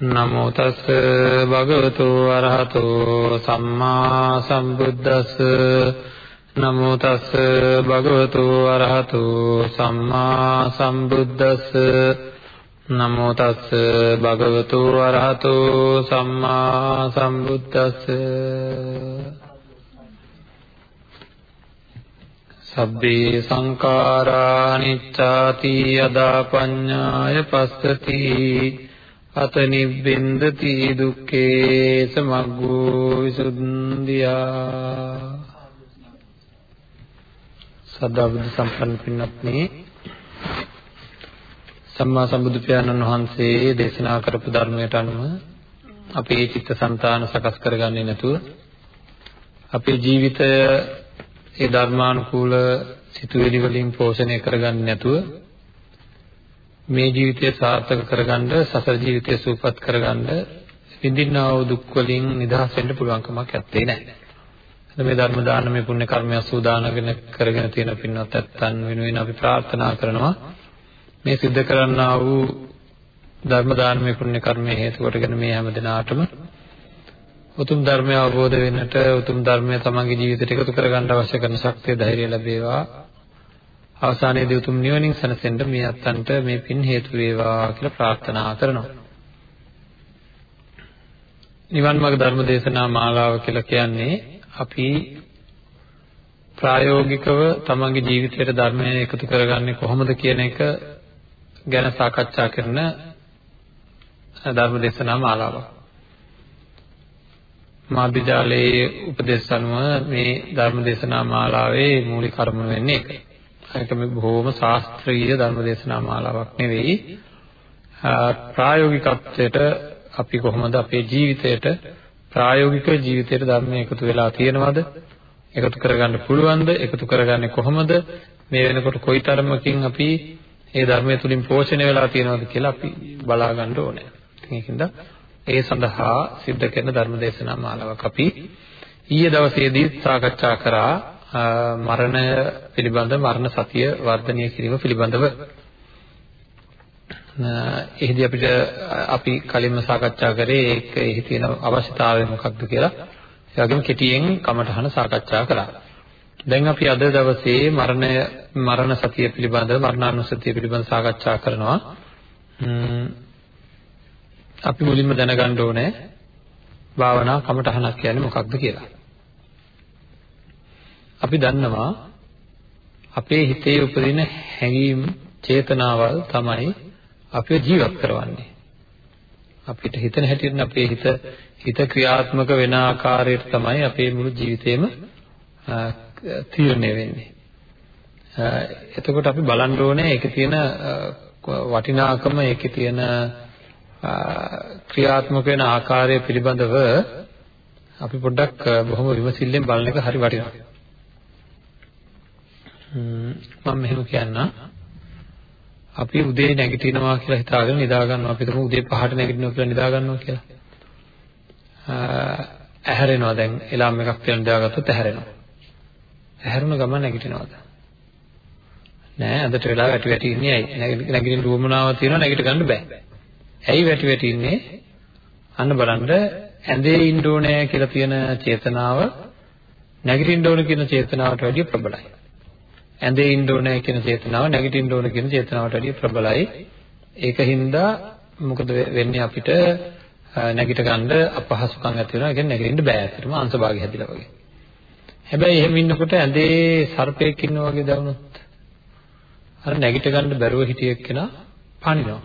නමෝ තස් භගවතු අරහතෝ සම්මා සම්බුද්දස්ස. නමෝ තස් භගවතු අරහතෝ සම්මා සම්බුද්දස්ස. නමෝ තස් භගවතු අරහතෝ සම්මා සම්බුද්දස්ස. සබ්බේ සංඛාරා නිච්ඡාති යදා පඤ්ඤාය පස්සති. අත නිබ්බින්දති දුක්ඛේ සමග්ගෝ විසුද්ධියා. සදා බුද්ධ සම්පන්න පින්වත්නි සම්මා සම්බුදු පියාණන් වහන්සේ දේශනා කරපු ධර්මයට අනුව අපේ චිත්තසංතාන සකස් කරගන්නේ නැතුව අපේ ජීවිතය ඒ ධර්මානුකූල සිතුවිලි වලින් පෝෂණය කරගන්නේ නැතුව මේ ජීවිතය සාර්ථක කරගන්න සසර ජීවිතය සූපපත් කරගන්න විඳින්නා වූ දුක් වලින් නිදහස් වෙන්න පුළුවන් කමක් නැත්තේ නෑ. මේ ධර්ම දානමය පුණ්‍ය කර්මය සූදානගෙන කරගෙන තියෙන පින්වත් ඇත්තන් වෙනුවෙන් අපි ප්‍රාර්ථනා කරනවා මේ සිද්ධ කරන්නා වූ ධර්ම දානමය පුණ්‍ය කර්මය හේතු කොටගෙන මේ හැම දිනාටම උතුම් ධර්මය අවබෝධ වෙන්නට උතුම් ධර්මය තමන්ගේ ජීවිතයට එකතු කරගන්න අවශ්‍ය කරන ශක්තිය ධෛර්යය ලැබේවා අවසානයේදී උතුම් නිවනින් සැනසෙන්න මේ අත්තන්ට මේ පින් හේතු වේවා කියලා ප්‍රාර්ථනා කරනවා. නිවන් මාර්ග ධර්ම දේශනා මාලාව කියලා කියන්නේ අපි ප්‍රායෝගිකව තමන්ගේ ජීවිතයට ධර්මය එකතු කරගන්නේ කොහොමද කියන එක ගැන සාකච්ඡා කරන ධර්ම දේශනා මාලාවක්. මාධ්‍යාලයේ උපදේශ අනුව මේ ධර්ම දේශනා මාලාවේ මූලික කර්ම වෙන්නේ ඒකයි. ඒක මේ බොහොම ශාස්ත්‍රීය ධර්ම දේශනා මාලාවක් නෙවෙයි. ප්‍රායෝගිකත්වයට අපි කොහොමද අපේ ජීවිතයට ප්‍රායෝගික ජීවිතයට ධර්මය එකතු වෙලා තියෙනවද? එකතු කරගන්න පුළුවන්ද? එකතු කරගන්නේ කොහොමද? මේ වෙනකොට කොයිතරමකින් අපි මේ ධර්මය තුලින් පෝෂණය වෙලා තියෙනවද කියලා අපි බලා ගන්න ඕනේ. ඒකින්ද ඒ සඳහා සිද්ධ කරන ධර්ම දේශනා මාලාවක් අපි ඊයේ දවසේදී සාකච්ඡා කරා මරණය පිළිබඳ මරණ සතිය වර්ධනය කිරීම පිළිබඳව එහිදී අපිට අපි කලින්ම සාකච්ඡා කරේ ඒක එහි තියෙන අවශ්‍යතාවය මොකක්ද කියලා ඒ වගේම කෙටියෙන් කමඨහන සාකච්ඡා කළා. දැන් අපි අද දවසේ මරණය මරණ සතිය පිළිබඳව මරණානුස්සතිය පිළිබඳව සාකච්ඡා කරනවා. අපි මුලින්ම දැනගන්න ඕනේ භාවනා කමඨහනක් කියන්නේ මොකක්ද කියලා. අපි දන්නවා අපේ හිතේ උපදින හැඟීම් චේතනාවල් තමයි අපිව ජීවත් කරවන්නේ. අපිට හිතන හැටියට අපේ හිත හිත ක්‍රියාත්මක වෙන ආකාරයට තමයි අපේ මුළු ජීවිතේම තීරණය වෙන්නේ. එතකොට අපි බලන්න ඕනේ ඒකේ තියෙන වටිනාකම ඒකේ තියෙන ක්‍රියාත්මක වෙන ආකාරය පිළිබඳව අපි පොඩ්ඩක් බොහොම විමසිල්ලෙන් බලන එක හරි වටිනවා. මම මෙහෙම කියන්නම්. අපි උදේ නැගිටිනවා කියලා හිතාගෙන නිදා ගන්නවා. අපි හිතමු උදේ 5ට නැගිටිනවා කියලා නිදා ගන්නවා කියලා. ඇහැරෙනවා දැන් එලාම් එකක් කියලා නිදාගත්තොත් ඇහැරෙනවා. ඇහැරුණ ගමන් නැගිටිනවද? නෑ අදට වෙලා වැටි වැටි ඉන්නේ ඇයි? නැගිටින්න රුවමනාවක් තියෙනවා නැගිට ගන්න බෑ. ඇයි වැටි වැටි ඉන්නේ? අන්න බලන්න ඇඳේ ඉන්න ඕනේ කියලා තියෙන චේතනාව නැගිටින්න ඕන කියන චේතනාවට වැඩිය ප්‍රබලයි. ඇඳේ ඉන්න ඕනේ කියන චේතනාව නැගිටින්න ඕන කියන චේතනාවට වඩා ප්‍රබලයි. ඒකින්ද මොකද වෙන්නේ අපිට නැගිට ගන්න අපහසුකම් ඇති වෙනවා. ඒ කියන්නේ නැගිටින්න බෑ ඇත්තටම අංශභාගය හැදිලා වගේ. හැබැයි එහෙම ඉන්නකොට ඇඳේ සර්පෙක් ඉන්නා වගේ දැනුනොත් අර නැගිට ගන්න බැරුව හිටිය එක්කෙනා පනිනවා.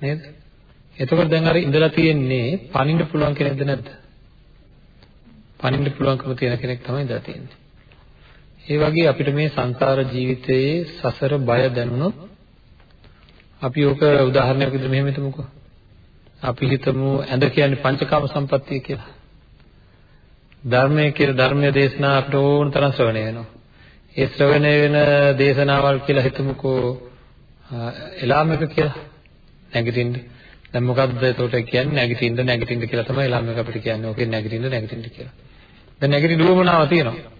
නේද? එතකොට දැන් අර ඉඳලා තියෙන්නේ පනින්න පුළුවන් කෙනෙක්ද නැද්ද? පනින්න පුළුවන්කම තියෙන කෙනෙක් තමයි ඉඳලා තියෙන්නේ. ඒ වගේ අපිට මේ සංසාර ජීවිතයේ සසර බය දැනුනොත් අපි ඕක උදාහරණයක් විදිහට මෙහෙම හිතමුකෝ. අපි හිතමු ඇඳ කියන්නේ පංචකාම සම්පත්තිය කියලා. ධර්මයේ කියලා ධර්මයේ දේශනා අපිට ඕන තරම් ශ්‍රවණය වෙනවා. ඒ ශ්‍රවණය වෙන දේශනාවල් කියලා හිතමුකෝ එලාමක කියලා නැගිටින්න. දැන් මොකද්ද එතකොට කියන්නේ නැගිටින්න නැගිටින්න කියලා තමයි එලාමක අපිට කියන්නේ. ඕකේ නැගිටින්න නැගිටින්න කියලා. දැන් නැගිටින්න උවමනාව තියෙනවා.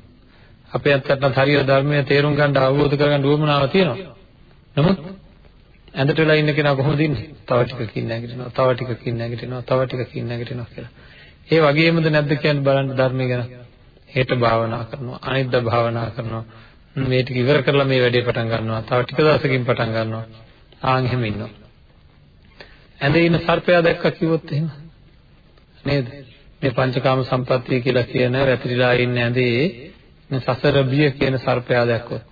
අපේ අත්තටත් හරියට ධර්මයේ තේරුම් ගන්න අවබෝධ කරගන්න උවමනාව තියෙනවා. නමුත් ඇඳට වෙලා ඉන්න කෙනා කොහොමද ඉන්නේ? තව ටිකකින් නැගිටිනවා, තව ටිකකින් නැගිටිනවා, තව ටිකකින් නැගිටිනවා කියලා. ඒ වගේමද නැද්ද කියන්නේ බලන්න ධර්මයේ ගැන. හෙට භාවනා කරනවා, අනිද්දා භාවනා කරනවා. මේ ටික ඉවර කරලා මේ වැඩේ පටන් ගන්නවා. තව ටික දවසකින් පටන් ගන්නවා. ආන් එහෙම ඉන්නවා. ඇඳේ ඉන්න සර්පයා දැක්කා කිව්වොත් එහෙම නේද? මේ පංචකාම සම්පත්තිය කියලා කියන වැතිරිලා ඉන්න ඇඳේ සසර බිය කියන සර්පයා දැක්කොත්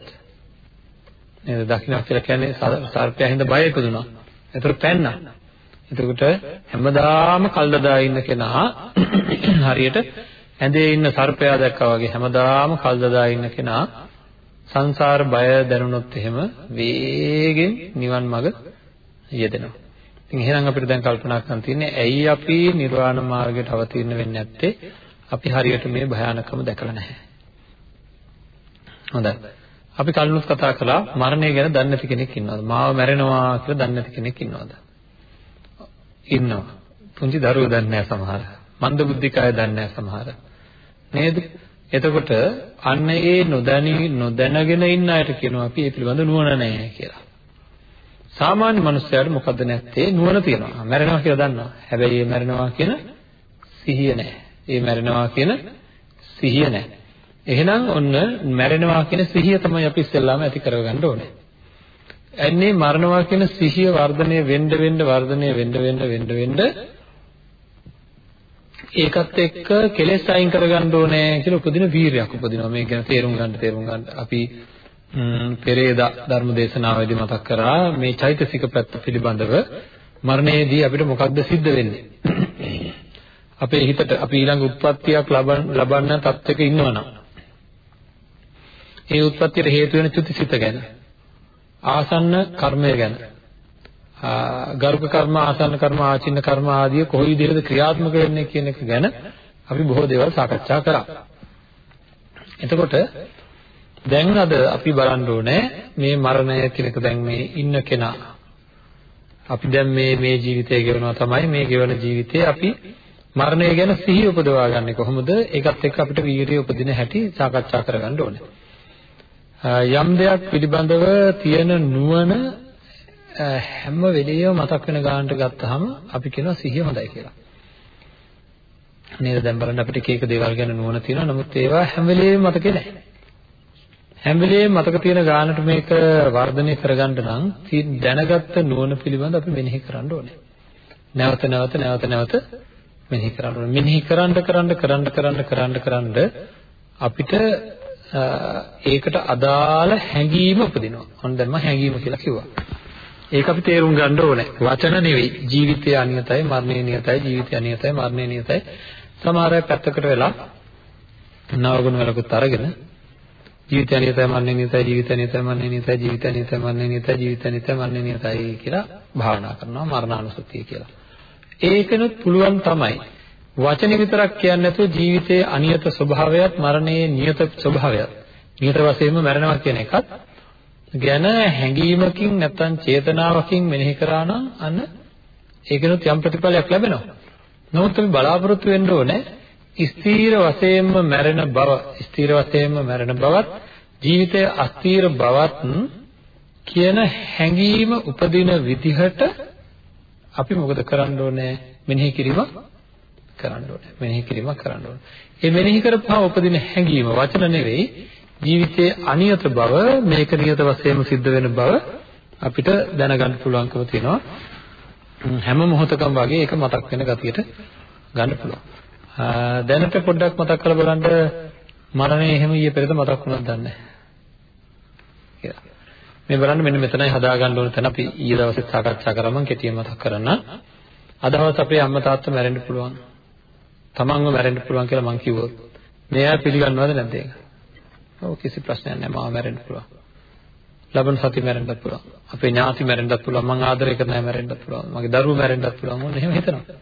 නේද? දකින්න කියලා කියන්නේ සර්පයා හින්දා බය ඉපදුනා. ඒතර පැන්නා. එතකොට හැමදාම කල්දදා ඉන්න කෙනා හරියට ඇඳේ ඉන්න සර්පයා දැක්කා වගේ හැමදාම කල්දදා ඉන්න කෙනා සංසාර බය දැනුනොත් එහෙම වේගෙන් නිවන් මඟ යෙදෙනවා. ඉතින් එහෙනම් අපිට දැන් කල්පනා කරන්න තියෙන්නේ ඇයි අපි නිර්වාණ මාර්ගයට අවතීර්ණ වෙන්නේ නැත්තේ? අපි හරියට මේ භයානකම දැකලා නැහැ. හොඳයි. අපි කලිනුත් කතා කළා මරණය ගැන දන්නේ නැති කෙනෙක් ඉන්නවද? මාව මැරෙනවා කියලා දන්නේ නැති කෙනෙක් ඉන්නවද? ඉන්නවා. පුංචි දරුවෝ දන්නේ නැහැ සමහර. මන්ද බුද්ධික අය දන්නේ නැහැ සමහර. නේද? එතකොට අන්න ඒ නොදැනි නොදැනගෙන ඉන්න අයට කියනවා අපි ඒ පිළිබඳ නුවණ නැහැ කියලා. සාමාන්‍ය මනුස්සයාට මොකද නැත්තේ නුවණ තියෙනවා. මැරෙනවා කියලා දන්නවා. හැබැයි ඒ මැරෙනවා කියන සිහිය නැහැ. ඒ මැරෙනවා කියන සිහිය නැහැ. එහෙනම් ඔන්න මැරෙනවා කියන සිහිය තමයි අපි ඉස්සෙල්ලාම ඇති කරගන්න ඕනේ. එන්නේ මරණවා කියන සිහිය වර්ධනය වෙන්න වෙන්න වර්ධනය වෙන්න වෙන්න වෙන්න වෙන්න ඒකත් එක්ක කෙලෙස් අයින් කරගන්න ඕනේ කියලා උපදින වීරයක් උපදිනවා. මේක ගැන තේරුම් ගන්න තේරුම් ගන්න. අපි පෙරේදා ධර්ම දේශනාවේදී මතක් කරා මේ චෛතසික පැත්ත පිළිබඳව මරණයේදී අපිට මොකක්ද සිද්ධ වෙන්නේ? අපේ හිතට අපි ඊළඟ උත්පත්තියක් ලබන්න ලබන්න තත්ත්වයක ඉන්නවනම් ඒ උත්පත්තියට හේතු වෙන චුතිසිත ගැන. ආසන්න කර්මය ගැන. ගරුක කර්ම ආසන්න කර්ම ආචින්න කර්ම ආදී කොයි විදිහටද ක්‍රියාත්මක වෙන්නේ කියන එක ගැන අපි බොහෝ දේවල් සාකච්ඡා කරා. එතකොට දැන් අද අපි බලන්න ඕනේ මේ මරණය කියන එක. දැන් මේ ඉන්න කෙනා. අපි දැන් මේ මේ ජීවිතය ගෙවනවා තමයි මේ ගෙවන ජීවිතේ අපි මරණය ගැන සිහිය උපදවා ගන්න කොහොමද? ඒකත් එක්ක අපිට වීරිය උපදින හැටි සාකච්ඡා කරගන්න ඕනේ. යම් දෙයක් පිළිබඳව තියෙන නුවණ හැම වෙලෙම මතක් වෙන ගන්නට ගත්තාම අපි කියනවා සිහිය හොඳයි කියලා. නේද දැන් බලන්න අපිට එක එක දේවල් ගැන නුවණ තියෙනවා නමුත් ඒවා හැම වෙලෙම මතකේ නැහැ. හැම වෙලෙම මතක තියෙන ගානට මේක වර්ධනය කරගන්න නම් දැනගත්ත නුවණ පිළිබඳ අපි මෙනෙහි කරන්න ඕනේ. නැවත නැවත නැවත නැවත මෙනෙහි කරන්න ඕනේ. මෙනෙහි කරන්න කරන්න කරන්න කරන්න කරන්න කරන්න අපිට ඒකට අදාළ හැඟීම උපදිනවා. ඔන්න දැන් මම හැඟීම කියලා කිව්වා. ඒක අපි තේරුම් ගන්න ඕනේ. වචන නෙවෙයි. ජීවිතය අනියතයි, මරණය නියතයි, ජීවිතය අනියතයි, මරණය නියතයි. සමහර අය පැත්තකට වෙලා නවගුණ වලකුත් අරගෙන ජීවිතය අනියතයි, මරණය නියතයි, ජීවිතය අනියතයි, මරණය නියතයි, ජීවිතය අනියතයි, මරණය නියතයි, ජීවිතය අනියතයි, මරණය නියතයි කියලා භාවනා කරනවා මරණානුසතිය කියලා. ඒකනොත් පුළුවන් තමයි වචනේ විතරක් කියන්නේ නැතුව ජීවිතයේ අනියත ස්වභාවයත් මරණයේ නියත ස්වභාවයත් නියත වශයෙන්ම මරණවා කියන එකත් ගැන හැඟීමකින් නැත්නම් චේතනාවකින් මෙනෙහි කරා නම් අන්න ඒකනොත් යම් ප්‍රතිඵලයක් ලැබෙනවා. නමුත් අපි බලාපොරොත්තු වෙන්න ඕනේ ස්ථීර වශයෙන්ම මැරෙන බව, ස්ථීර වශයෙන්ම මැරෙන බවත්, ජීවිතයේ අස්ථීර බවත් කියන හැඟීම උපදින විදිහට අපි මොකද කරන්න ඕනේ? මෙනෙහි කිරීම කරන්න ඕනේ. මෙනෙහි කිරීමක් කරන්න ඕනේ. මේ මෙනෙහි කරපුවා උපදින හැඟීම වචන නෙවෙයි ජීවිතයේ අනියත බව මේක නියත වශයෙන්ම සිද්ධ වෙන බව අපිට දැනගන්න පුළුවන්කම තියෙනවා. හැම මොහොතකම වගේ ඒක මතක් වෙන ගතියට ගන්න පුළුවන්. දැනට පොඩ්ඩක් මතක් කරලා බලන්න මරණය එහෙම ඊයේ පෙරේද මතක් වුණාද දන්නේ නැහැ. මේ බලන්න මෙන්න මෙතනයි හදාගන්න ඕන තැන අපි ඊයේ දවසේ සාකච්ඡා කරා මම කෙටියෙන් මතක් කරන්න. අදහස් අපේ අම්මා තාත්තා මැරෙන්න පුළුවන්. තමන්ව මැරෙන්න පුළුවන් කියලා මං කිව්වොත් මෙයා පිළිගන්නවද නැද්ද ඒක? ඔව් කිසි ප්‍රශ්නයක් නැහැ මාව මැරෙන්න පුළුවන්. ලබන සති මැරෙන්නත් පුළුවන්. අපේ ඥාති මැරෙන්නත් පුළුවන්. මං ආදරය කරන අය මැරෙන්නත් පුළුවන්. මගේ දරුවෝ මැරෙන්නත් පුළුවන්. මොන එහෙම හිතනවා.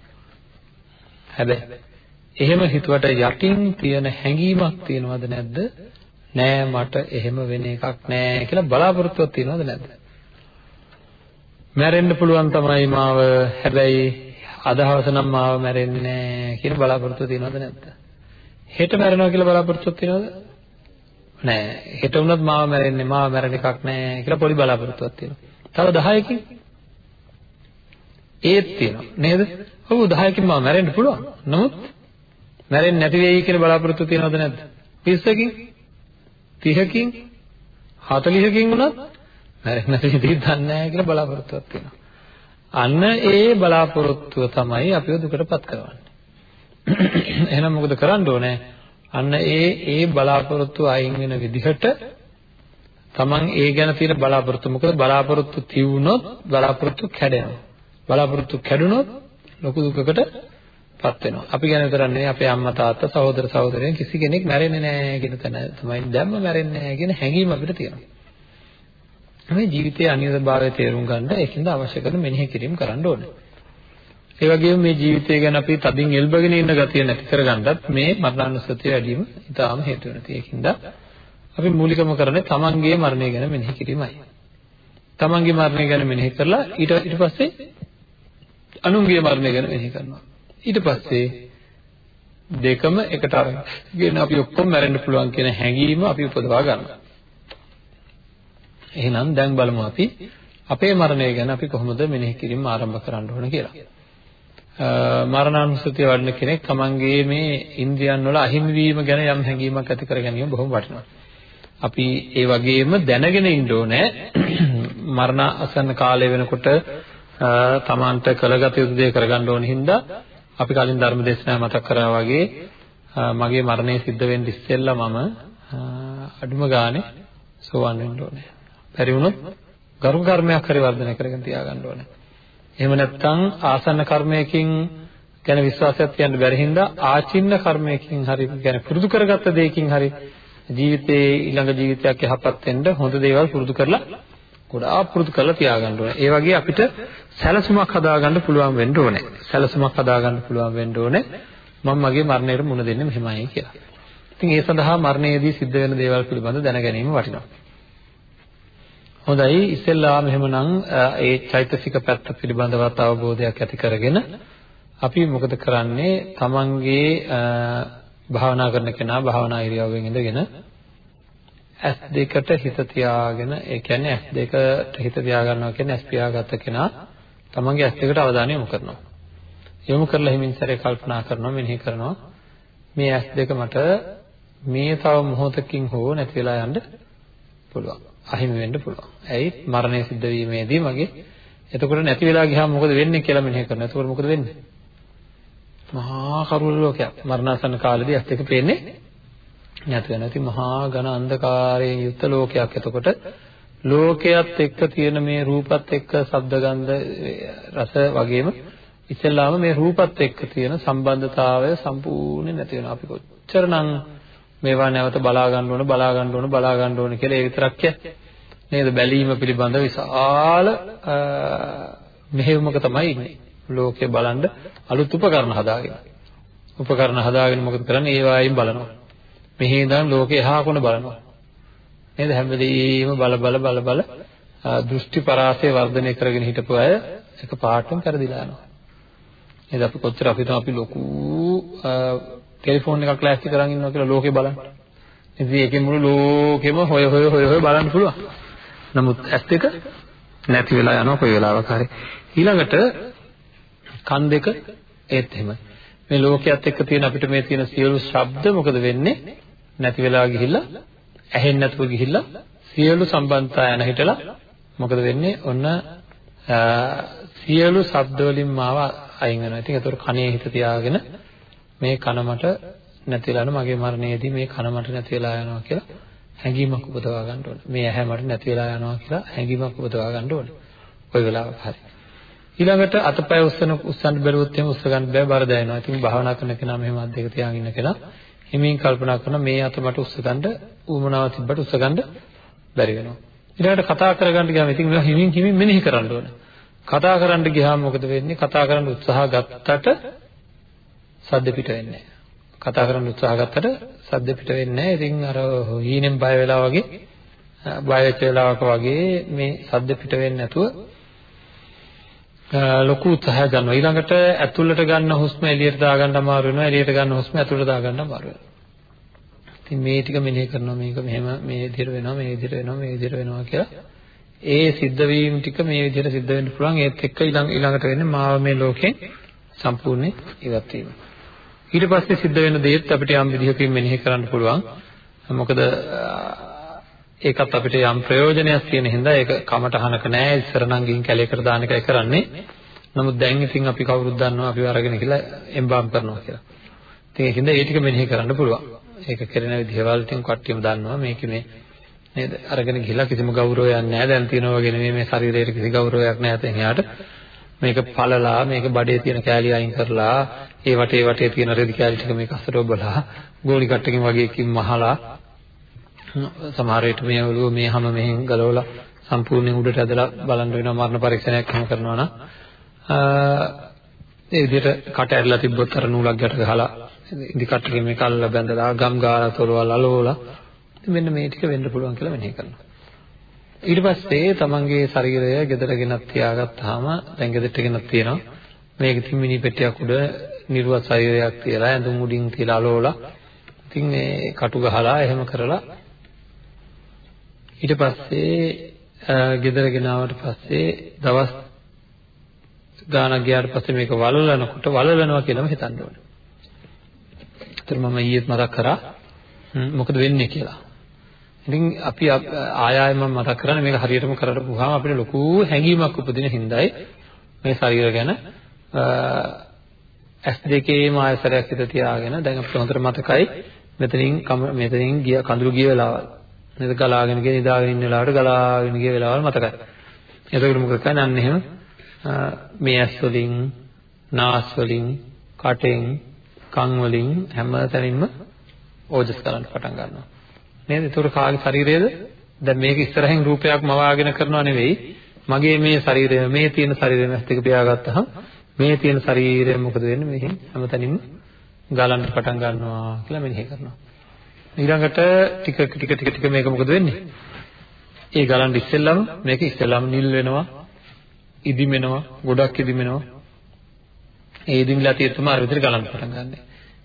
හැබැයි එහෙම හිතුවට යටින් තියෙන හැඟීමක් තියෙනවද නැද්ද? නෑ මට එහෙම වෙන එකක් නෑ කියලා බලාපොරොත්තුවක් තියෙනවද නැද්ද? මැරෙන්න පුළුවන් තමයි මාව හැබැයි අදහවස නම් මාව මැරෙන්නේ නෑ කියන බලාපොරොත්තුව තියෙනවද නැද්ද? හෙට මැරෙනවා කියලා බලාපොරොත්තුවක් තියෙනවද? නෑ. හෙට වුණත් මාව මැරෙන්නේ මාව මැරෙන එකක් නෑ කියලා පොඩි බලාපොරොත්තුවක් තියෙනවා. තව 10කින් ඒත් තියෙනවා නේද? ඔව් 10කින් මාව මැරෙන්න පුළුවන්. නමුත් මැරෙන්නේ නැති වෙයි කියලා බලාපොරොත්තු තියෙනවද නැද්ද? 20කින් 30කින් 40කින් වුණත් මැරෙන්නේ නැති විදිහ දන්නේ නැහැ කියලා බලාපොරොත්තුවක් තියෙනවා. අන්න ඒ බලාපොරොත්තුව තමයි අපිව දුකටපත් කරවන්නේ. එහෙනම් මොකද කරන්න ඕනේ? අන්න ඒ ඒ බලාපොරොත්තු අයින් වෙන විදිහට තමන් ඒ ගැන තියෙන බලාපොරොත්තු මොකද බලාපොරොත්තු තියුණොත් බලාපොරොත්තු කැඩෙනවා. බලාපොරොත්තු කැඩුනොත් ලොකු දුකකටපත් වෙනවා. අපි ගැන විතරක් අපේ අම්මා තාත්තා සහෝදර සහෝදරයන් කිසි කෙනෙක් මැරෙන්නේ නැහැ කියන තැන තමයි දැම්ම මැරෙන්නේ නැහැ කියන හැඟීම අපිට තියෙනවා. මේ ජීවිතයේ අනිවාර්යභාවය තේරුම් ගන්න ඒකින්ද අවශ්‍ය කරන මෙනෙහි කිරීම කරන්න ඕනේ. ඒ වගේම මේ ජීවිතය ගැන අපි තදින් එල්බගෙන ඉන්න ගතිය නැති කරගන්නත් මේ මරණානුස්සතිය වැඩි වීම ඉතාම හේතු වෙනවා. ඒකින්ද අපි මූලිකම කරන්නේ තමන්ගේ මරණය ගැන මෙනෙහි කිරීමයි. තමන්ගේ මරණය ගැන මෙනෙහි කරලා ඊට ඊට පස්සේ අනුන්ගේ මරණය ගැන මෙනෙහි කරනවා. ඊට පස්සේ දෙකම එකට අරගෙන අපි ඔක්කොම මැරෙන්න පුළුවන් කියන හැඟීම අපි උපදවා ගන්නවා. එහෙනම් දැන් බලමු අපි අපේ මරණය ගැන අපි කොහොමද මෙනෙහි කිරීම ආරම්භ කරන්න ඕන කියලා. මරණානුස්සතිය වඩන කෙනෙක් තමන්ගේ මේ ඉන්ද්‍රියන් වල අහිමි වීම ගැන යම් හැඟීමක් ඇති කර ගැනීම බොහොම වටිනවා. අපි ඒ වගේම දැනගෙන ඉන්න ඕනේ මරණ අසන්න කාලය වෙනකොට තමන්ට කළගත යුතු දේ කරගන්න ඕන හින්දා අපි කලින් ධර්ම දේශනාව මතක් කරා වගේ මගේ මරණය සිද්ධ වෙන්න ඉස්සෙල්ලා මම අඩුම ගානේ සෝවන් වෙන්න ඕනේ. බැරි වුණොත් ගරු කර්මයක් හරි වර්ධනය කරගෙන තියාගන්න ඕනේ. එහෙම නැත්නම් ආසන්න කර්මයකින් ගැන විශ්වාසයක් තියන්න බැරි හින්දා ආචින්න කර්මයකින් හරි ගැන පුරුදු කරගත්ත දෙයකින් හරි ජීවිතේ ඊළඟ ජීවිතයක් යහපත් වෙන්න හොඳ දේවල් පුරුදු කරලා ගොඩාක් පුරුදු කරලා තියාගන්න ඕනේ. ඒ වගේ අපිට සැලසුමක් හදාගන්න පුළුවන් වෙන්න ඕනේ. සැලසුමක් හදාගන්න පුළුවන් වෙන්න ඕනේ. මම මගේ මරණයට මුණ දෙන්නේ මෙහෙමයි කියලා. ඉතින් ඒ සඳහා මරණයේදී සිද්ධ වෙන දේවල් පිළිබඳව දැන ගැනීම වටිනවා. හොඳයි. ඉස්සෙල්ලාම එහෙමනම් ඒ චෛතසික පැත්ත පිළිබඳවත් අවබෝධයක් ඇති කරගෙන අපි මොකද කරන්නේ? තමන්ගේ භාවනා කරන කෙනා භාවනා ඉරියව්වෙන් ඉඳගෙන S දෙකට හිත තියාගෙන ඒ කියන්නේ S දෙකට හිත තියාගන්නවා කියන්නේ S පියාගත්ත කෙනා තමන්ගේ S දෙකට අවධානය යොමු කරනවා. යොමු කරලා හිමින් සැරේ කල්පනා කරනවා මෙනෙහි කරනවා. මේ S දෙක මට මේ තව මොහොතකින් හෝ නැති වෙලා යන්න පුළුවන්. අහිමි වෙන්න පුළුවන්. ඇයි? මරණය සිද්ධ වීමේදී මගේ එතකොට නැති වෙලා ගියාම මොකද වෙන්නේ කියලා මෙනෙහි කරනවා. එතකොට මොකද වෙන්නේ? මහා කරුණ ලෝකයක්. මරණාසන්න කාලෙදී ඇස් දෙක පේන්නේ නැති වෙනවා. ඉතින් මහා ඝන අන්ධකාරයෙන් යුක්ත ලෝකයක්. එතකොට ලෝකයේත් එක්ක තියෙන මේ රූපත් එක්ක ශබ්ද ගන්ධ රස වගේම ඉස්සෙල්ලාම මේ රූපත් එක්ක තියෙන සම්බන්ධතාවය සම්පූර්ණයෙන් නැති වෙනවා. අපි කොච්චරනම් මේවා නැවත බලා ගන්න ඕන බලා ගන්න ඕන බලා ගන්න ඕන කියලා ඒ විතරක් නේද? බැලීම පිළිබඳ විශාල මෙහෙයුමක තමයි ඉන්නේ. ලෝකේ බලන්න අලුත් උපකරණ හදාගෙන. උපකරණ හදාගෙන මොකද කරන්නේ? ඒ වයින් බලනවා. මෙහි ඉඳන් ලෝකේ එහා කොන බලනවා. නේද? හැම වෙලෙම බල බල බල බල දෘෂ්ටි පරාසය වර්ධනය කරගෙන හිටපු අය එක පාටම කරදිලා යනවා. නේද? අපි කොච්චර අපිට අපි ලොකු ටෙලිෆෝන් එකක් ලෑස්ති කරන් ඉන්නවා කියලා ලෝකේ බලන්න. ඉතින් ඒකේ මුළු ලෝකෙම හොය හොය හොය හොය බලන්න පුළුවන්. නමුත් ඇස් දෙක නැති වෙලා යනවා කොයි වෙලාවක හරි. ඊළඟට කන් දෙක ඒත් එහෙමයි. මේ ලෝකයේත් එක්ක තියෙන අපිට මේ තියෙන සියලු ශබ්ද මොකද වෙන්නේ? නැති වෙලා ගිහිල්ලා ඇහෙන්නේ නැතුව ගිහිල්ලා සියලු සම්බන්ධතා යන හිටලා මොකද වෙන්නේ? ඔන්න සියලු ශබ්ද වලින් මාව අයින් වෙනවා. ඉතින් ඒතකොට කනේ හිත තියාගෙන මේ කන මට නැතිලා යන මගේ මරණයේදී මේ කන මට නැති වෙලා යනවා කියලා හැඟීමක් උපදවා ගන්න ඕනේ. මේ ඇහැ මට නැති වෙලා යනවා කියලා හැඟීමක් උපදවා ගන්න ඕනේ. කොයි වෙලාවක හරි. ඊළඟට අතපය උස්සන උස්සන්න බැලුවොත් එහෙම උස්ස ගන්න බෑ බර දැනෙනවා. ඉතින් භාවනා කරන කෙනා මෙහෙම අත් දෙක තියාගෙන ඉන්න කෙනා හිමින් කල්පනා කරන මේ අත මට උස්ස ගන්න ඌමනාව තිබ්බට උස්ස ගන්න බැරි වෙනවා. ඊළඟට කතා කරගන්න ගියාම ඉතින් මේවා හිමින් හිමින් මෙනෙහි කරන්න ඕන. කතා කරන්න ගියාම මොකද වෙන්නේ? කතා කරන්න උත්සාහ ගත්තට සද්ද පිට වෙන්නේ නැහැ. කතා කරන්න උත්සාහ ගත්තට සද්ද පිට වෙන්නේ නැහැ. ඉතින් අර හීනෙන් බය වෙලා වගේ බය වෙච්ච වෙලාවක වගේ මේ සද්ද පිට වෙන්නේ නැතුව ලොකු උත්සාහයක් ගන්නවා. ඊළඟට ඇතුළට ගන්න හුස්ම එළියට දාගන්න අමාරු වෙනවා. එළියට ගන්න හුස්ම ඇතුළට දාගන්න අමාරු වෙනවා. ඉතින් මේ ටික මෙනෙහි කරනවා මේක මෙහෙම මේ විදිහට වෙනවා මේ විදිහට වෙනවා මේ විදිහට වෙනවා කියලා. ඒ සිද්ධ වීම ටික මේ විදිහට සිද්ධ වෙන්න පුළුවන්. ඒත් එක්ක ඊළඟ ඊළඟට වෙන්නේ මාව මේ ලෝකෙන් සම්පූර්ණයෙන් ඉවත් වීම. ඊට පස්සේ සිද්ධ වෙන දේත් අපිට යම් විදිහකින් මෙනෙහි කරන්න පුළුවන්. මොකද ඒකත් අපිට යම් ප්‍රයෝජනයක් තියෙන හින්දා ඒක කමටහනක නෑ ඉස්සර නම් ගිහින් කැලේකට දාන එකයි කරන්නේ. නමුත් දැන් ඉතින් අපි කවුරුත් දන්නවා අපි අරගෙන කියලා එම්බාම් කරනවා කියලා. ඉතින් ඒකින්ද ඒ ටික මෙනෙහි කරන්න පුළුවන්. ඒක කරන විදිහවල් ඉතින් කට්ටියම දන්නවා මේක මේ නේද අරගෙන ගිහිලා කිසිම ගෞරවයක් නැහැ දැන් තියෙනවා වගේ නෙමෙයි මේ ශරීරයට කිසි ගෞරවයක් නැහැ තෙන් එයාට මේක පළලා මේක බඩේ තියෙන කෑලි අයින් කරලා ඒ වටේ වටේ තියෙන රෙදි කෑලි ටික මේක අස්සට ඔබලා ගෝලි කට්ටකින් වගේ එකකින් මහලා සමහර විට මේ ඔළුව මේ හැම මෙහෙන් ගලවලා සම්පූර්ණයෙන් උඩට ඇදලා බලන්න වෙනවා මරණ පරීක්ෂණයක් එහෙම කරනවා නම් ඒ විදිහට කට ඇරලා තිබ්බොත් අර නූලක් ගැට ගහලා ඉදි කට්ටකින් මේක අල්ලලා බැඳලා ගම් ගාලා තොරවල් අලවලා මෙන්න මේ ටික වෙන්න පුළුවන් කියලා මෙනෙහි කරනවා. ඊට පස්සේ තමන්ගේ ශරීරය gedara ගෙනත් තියාගත්තාම දැන් ගෙදරට ගෙනත් තියෙනවා. මේක ඉතින් මිනි පෙට්ටියක් උඩ නිර්වත් ශරීරයක් තියලා ඇඳුම් උඩින් තියලා අලවලා ඉතින් මේ කටු ගහලා එහෙම කරලා ඊට පස්සේ gedara ගෙනාවට පස්සේ දවස් ගානක් ගියාට පස්සේ මේක වලලනකොට වලලනවා කියලාම හිතන්න ඕනේ. ඇත්තට මම ඊයේත් මතක් කරා මොකද වෙන්නේ කියලා. ඉතින් අපි ආය ආය මම මතක් කරන්නේ මේක හරියටම කරලා පුහාම අපිට ලොකු හැඟීමක් උපදින හින්දායි මේ ශරීර ගැන ඇස් දෙකේම ආයසරයක් හිත තියාගෙන දැන් අපිට හොඳට මතකයි මෙතනින් මෙතනින් ගිය කඳුළු ගිය වෙලාවල් නේද ගලාගෙන ගිය නිදාගෙන ඉන්න වෙලාවට ගලාගෙන ගිය වෙලාවල් මතකයි. එතකොට මොකද කරන්නේ අන්න එහෙම මේ ඇස් වලින් නාස් වලින් කටෙන් කන් වලින් හැම තැනින්ම ඕජස් කරන්න පටන් ගන්නවා. නේද? ඒතකොට කාගේ ශරීරයේද? දැන් මේක ඉස්සරහින් රූපයක් මවාගෙන කරනව නෙවෙයි. මගේ මේ ශරීරය මේ තියෙන ශරීරය මැස් දෙක පියාගත්තහම මේ තියෙන ශරීරය මොකද වෙන්නේ? මෙහෙන් හැමතැනින්ම ගලන්න පටන් ගන්නවා කියලා මෙනෙහි කරනවා. ඊළඟට ටික ටික ටික ටික මේක මොකද වෙන්නේ? ඒ ගලන් ඉස්සෙල්ලම මේක ඉස්සෙල්ලම නිල් වෙනවා, ඉදිමෙනවා, ගොඩක් ඉදිමෙනවා. ඒ ඉදිමිලා තියෙ තමයි අර විදිහට ගලන්න පටන් ගන්න.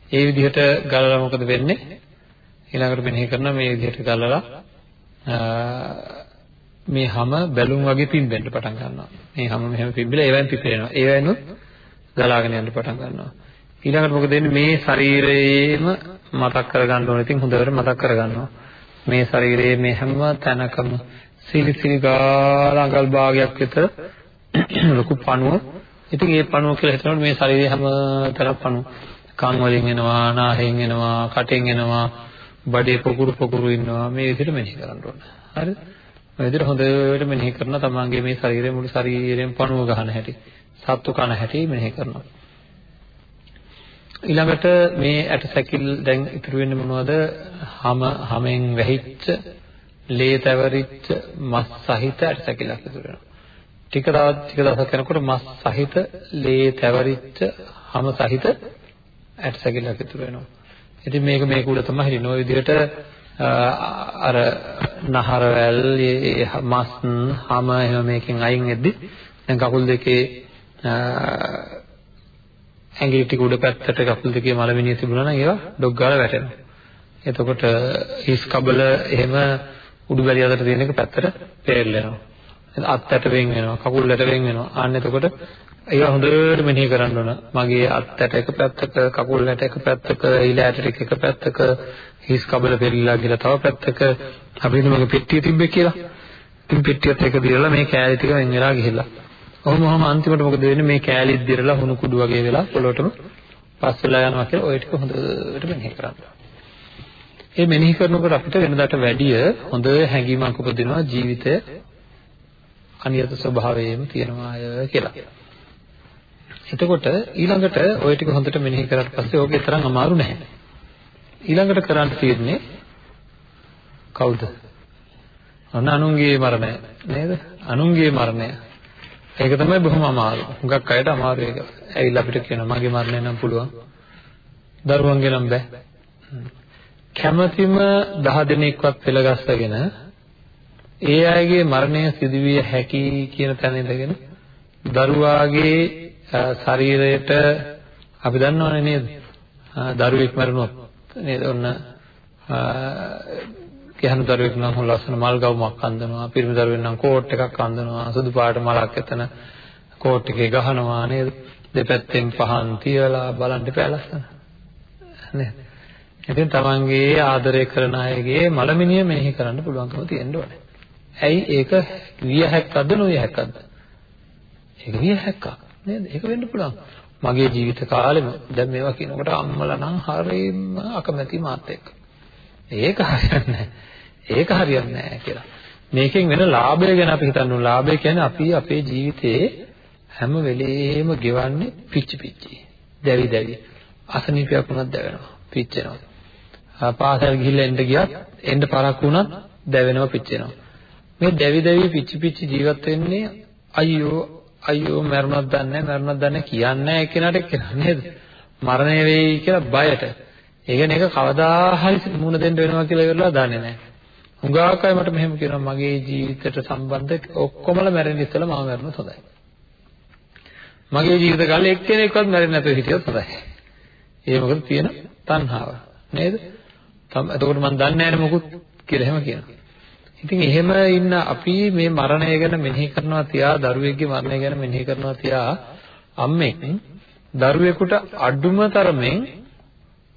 ඒ විදිහට ගලලා මොකද වෙන්නේ? ඊළඟට මෙනෙහි කරනවා මේ විදිහට ගලලා මේ හැම බැලුම් වගේ පිම්බෙන්න පටන් ගන්නවා. මේ හැම මෙහෙම පිම්බිලා ඒවෙන් පිපෙනවා. ඒවෙන්ුත් ගලාගෙන යන්න පටන් ගන්නවා. ඊළඟට මොකද වෙන්නේ මේ ශරීරයේම මතක් කරගන්න ඕනේ. ඉතින් හොඳට මතක් කරගන්නවා. මේ ශරීරයේ මේ හැම තැනකම සිලි සිලි ගාලා අඟල් භාගයක් විතර ලොකු පණුව. ඉතින් ඒ පණුව කියලා හිතනකොට මේ ශරීරයේ හැම තැනක් පණුව. කන් වලින් එනවා, නාහෙන් එනවා, කටෙන් එනවා, බඩේ පොකුරු පොකුරු ඉන්නවා. මේ විදිහට මෙනෙහි කරන්න ඕන. හරිද? මේ විදිහට හොඳට මෙනෙහි කරන තමන්ගේ මේ ශරීරයේ මුළු ශරීරයෙන් පණුව ගන්න හැටි, සත්තු කන හැටි මෙනෙහි කරනවා. ඊළඟට මේ ඇට සැකිල් දැන් ඉතුරු වෙන්නේ මොනවද? හැම හැමෙන් වැහිච්ච, ලේ තැවරිච්ච මස් සහිත ඇට සැකිල්ලක් ඉතුරු වෙනවා. ටික තවත් ටික දවසක් යනකොට මස් සහිත, ලේ තැවරිච්ච, හැම සහිත ඇට සැකිල්ලක් ඉතුරු වෙනවා. ඉතින් මේක මේක උඩ තමයි හිටින්නේ. ওই විදිහට අර නහරවැල් මස් හැම එහෙම මේකෙන් අයින් වෙද්දි දැන් කකුල් දෙකේ ඇඟිලි ටික උඩ පැත්තට කකුල් දෙකේ මලමිනිය තිබුණා නම් ඒවා ඩොග් ගාලා වැටෙනවා. එතකොට හිස් කබල එහෙම උඩු බැලිය අතර තියෙන එක පැත්තට පෙරලෙනවා. අත්තට වෙන් වෙනවා, කකුල්ලට වෙන් වෙනවා. අන්න එතකොට ඒවා හොඳට මෙනෙහි කරන්න ඕන. මගේ අත්තට එක පැත්තක, කකුල්ලට එක පැත්තක, ඊළාට එක පැත්තක, හිස් කබල පෙරලිලා ගිහලා තව පැත්තක අපිට මගේ පෙට්ටිය තිබ්බේ කියලා. ඉතින් පෙට්ටියත් එක දිරලා මේ කෑලි ටික වෙන් වෙලා ගිහිල්ලා ඔහොම ඔහොම අන්තිමට මොකද වෙන්නේ මේ කෑලිත් දිරලා හුණු කුඩු වගේ වෙලා පොළොටම පස් වෙලා යනවා කියලා ওই ටික හොඳට මෙනෙහි කරන්න. ඒ මෙනෙහි කරනකොට අපිට වෙනදාට වැඩිය හොඳ හැඟීමක් උපදිනවා ජීවිතය අනියත ස්වභාවයෙම තියනවාය කියලා. එතකොට ඊළඟට ওই ටික හොඳට මෙනෙහි කරාට පස්සේ ඕකේ තරම් අමාරු නැහැ. ඊළඟට කරන්න තියෙන්නේ කවුද? ඔන්න අනුන්ගේ මරණය නේද? අනුන්ගේ මරණය. ඒක තමයි බොහොම අමාරු. හුඟක් අයට අමාරු ඒක. ඇවිල්ලා අපිට කියනවා මගේ මරණය නම් පුළුවන්. දරුවන්ගේ නම් බෑ. කැමැතිම 10 දිනක්වත් පෙළගස්සගෙන ඒ අයගේ මරණය සිදුවිය හැකි කියන තැන ඉඳගෙන දරුවාගේ ශරීරයට අපි දන්නවනේ නේද? දරුවෙක් මරුණොත් නේද? ඔන්න ගැහණු දරුවෙක් නම් හොල ලස්සන මල් ගවුමක් අඳිනවා පිරිමි දරුවෙක් නම් කෝට් එකක් අඳිනවා සුදු පාට මලක් එතන කෝට් එකේ ගහනවා නේද? දෙපැත්තෙන් පහන් තියලා බලන්න එපා ලස්සන. නේද? ඉතින් තමන්ගේ ආදරය කරන අයගේ මලමිනිය මෙනෙහි කරන්න පුළුවන්කම තියෙන්න ඕනේ. ඇයි ඒක විය හැක්කක්ද නොවිය හැක්කක්ද? ඒක විය හැක්කක්. නේද ඒක වෙන්න පුළුවන් මගේ ජීවිත කාලෙම දැන් මේවා කියනකොට අම්මලා නම් හරියම අකමැති මාත් එක්ක ඒක හරියන්නේ නැහැ ඒක හරියන්නේ නැහැ කියලා. මේකෙන් වෙන ලාභය ගැන අපි හිතන්න ඕන. ලාභය කියන්නේ අපි අපේ ජීවිතේ හැම වෙලේම ගෙවන්නේ පිච්චි පිච්චි. දැවි දැවි. අසනීපයක් වුණත් දැවෙනවා. පිච්චෙනවා. පාසල් ගිහිල්ලා එන්න ගියත් එන්න පරක් වුණත් දැවෙනවා පිච්චෙනවා. මේ දැවි දැවි පිච්චි පිච්චි ජීවත් වෙන්නේ අයියෝ අයියෝ මරුණක් දන්නේ නැහැ මරුණක් දන්නේ කියන්නේ නැහැ කෙනාට කෙනා නේද? මරණය වෙයි කියලා බයට. ඒ කියන්නේ ඒක කවදා හරි මුණ දෙන්න වෙනවා කියලා ඉවරලා දන්නේ නැහැ. හුඟාක් අය මට මෙහෙම කියනවා මගේ ජීවිතයට සම්බන්ධ ඔක්කොමලා මැරෙන්න ඉස්සෙල්ලා මම මැරුණොත් හොඳයි. මගේ ජීවිත කාලේ එක්කෙනෙක්වත් මැරෙන්නේ නැතුව හිටියොත් හොඳයි. ඒ මොකද තියෙන තණ්හාව නේද? තම එතකොට මම දන්නේ නැහැ මොකුත් කියලා එහෙම කියනවා. ඉතින් එහෙම ඉන්න අපි මේ මරණය ගැන මෙනෙහි කරනවා තියා දරුවෙක්ගේ මරණය ගැන මෙනෙහි කරනවා තියා අම්මෙක් දරුවෙකුට අඩුම තරමෙන්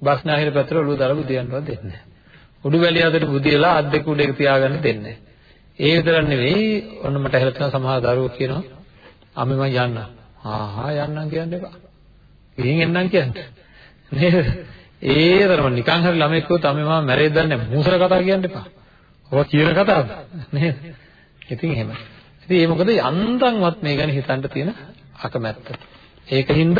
බස්නාහිර පැත්තට ඔළුව දාලා බුදියන්නවත් දෙන්නේ නැහැ. උඩු වැලිය අතට බුදියලා අත් දෙක උඩ එක තියාගන්න දෙන්නේ ඒ විතරක් නෙවෙයි ඔන්න මට ඇහෙලා තියෙන සමහර දරුවෝ කියනවා අම්මේ මම යන්න. හා හා යන්නම් කියන්න එපා. ගිහින් එන්නම් කියන්න. නේද? ඒ තරම නිකන් හරි ළමෙක් කිව්වොත් අම්මේ මම මැරෙයිද දන්නේ මූසර කතා කියන්න එපා. ඔවා කියන කතාව නේද? ඉතින් එහෙම. ඉතින් ඒ මොකද යන්තම්වත් මේ ගැන හිතන්න තියෙන අකමැත්ත. ඒකින්ද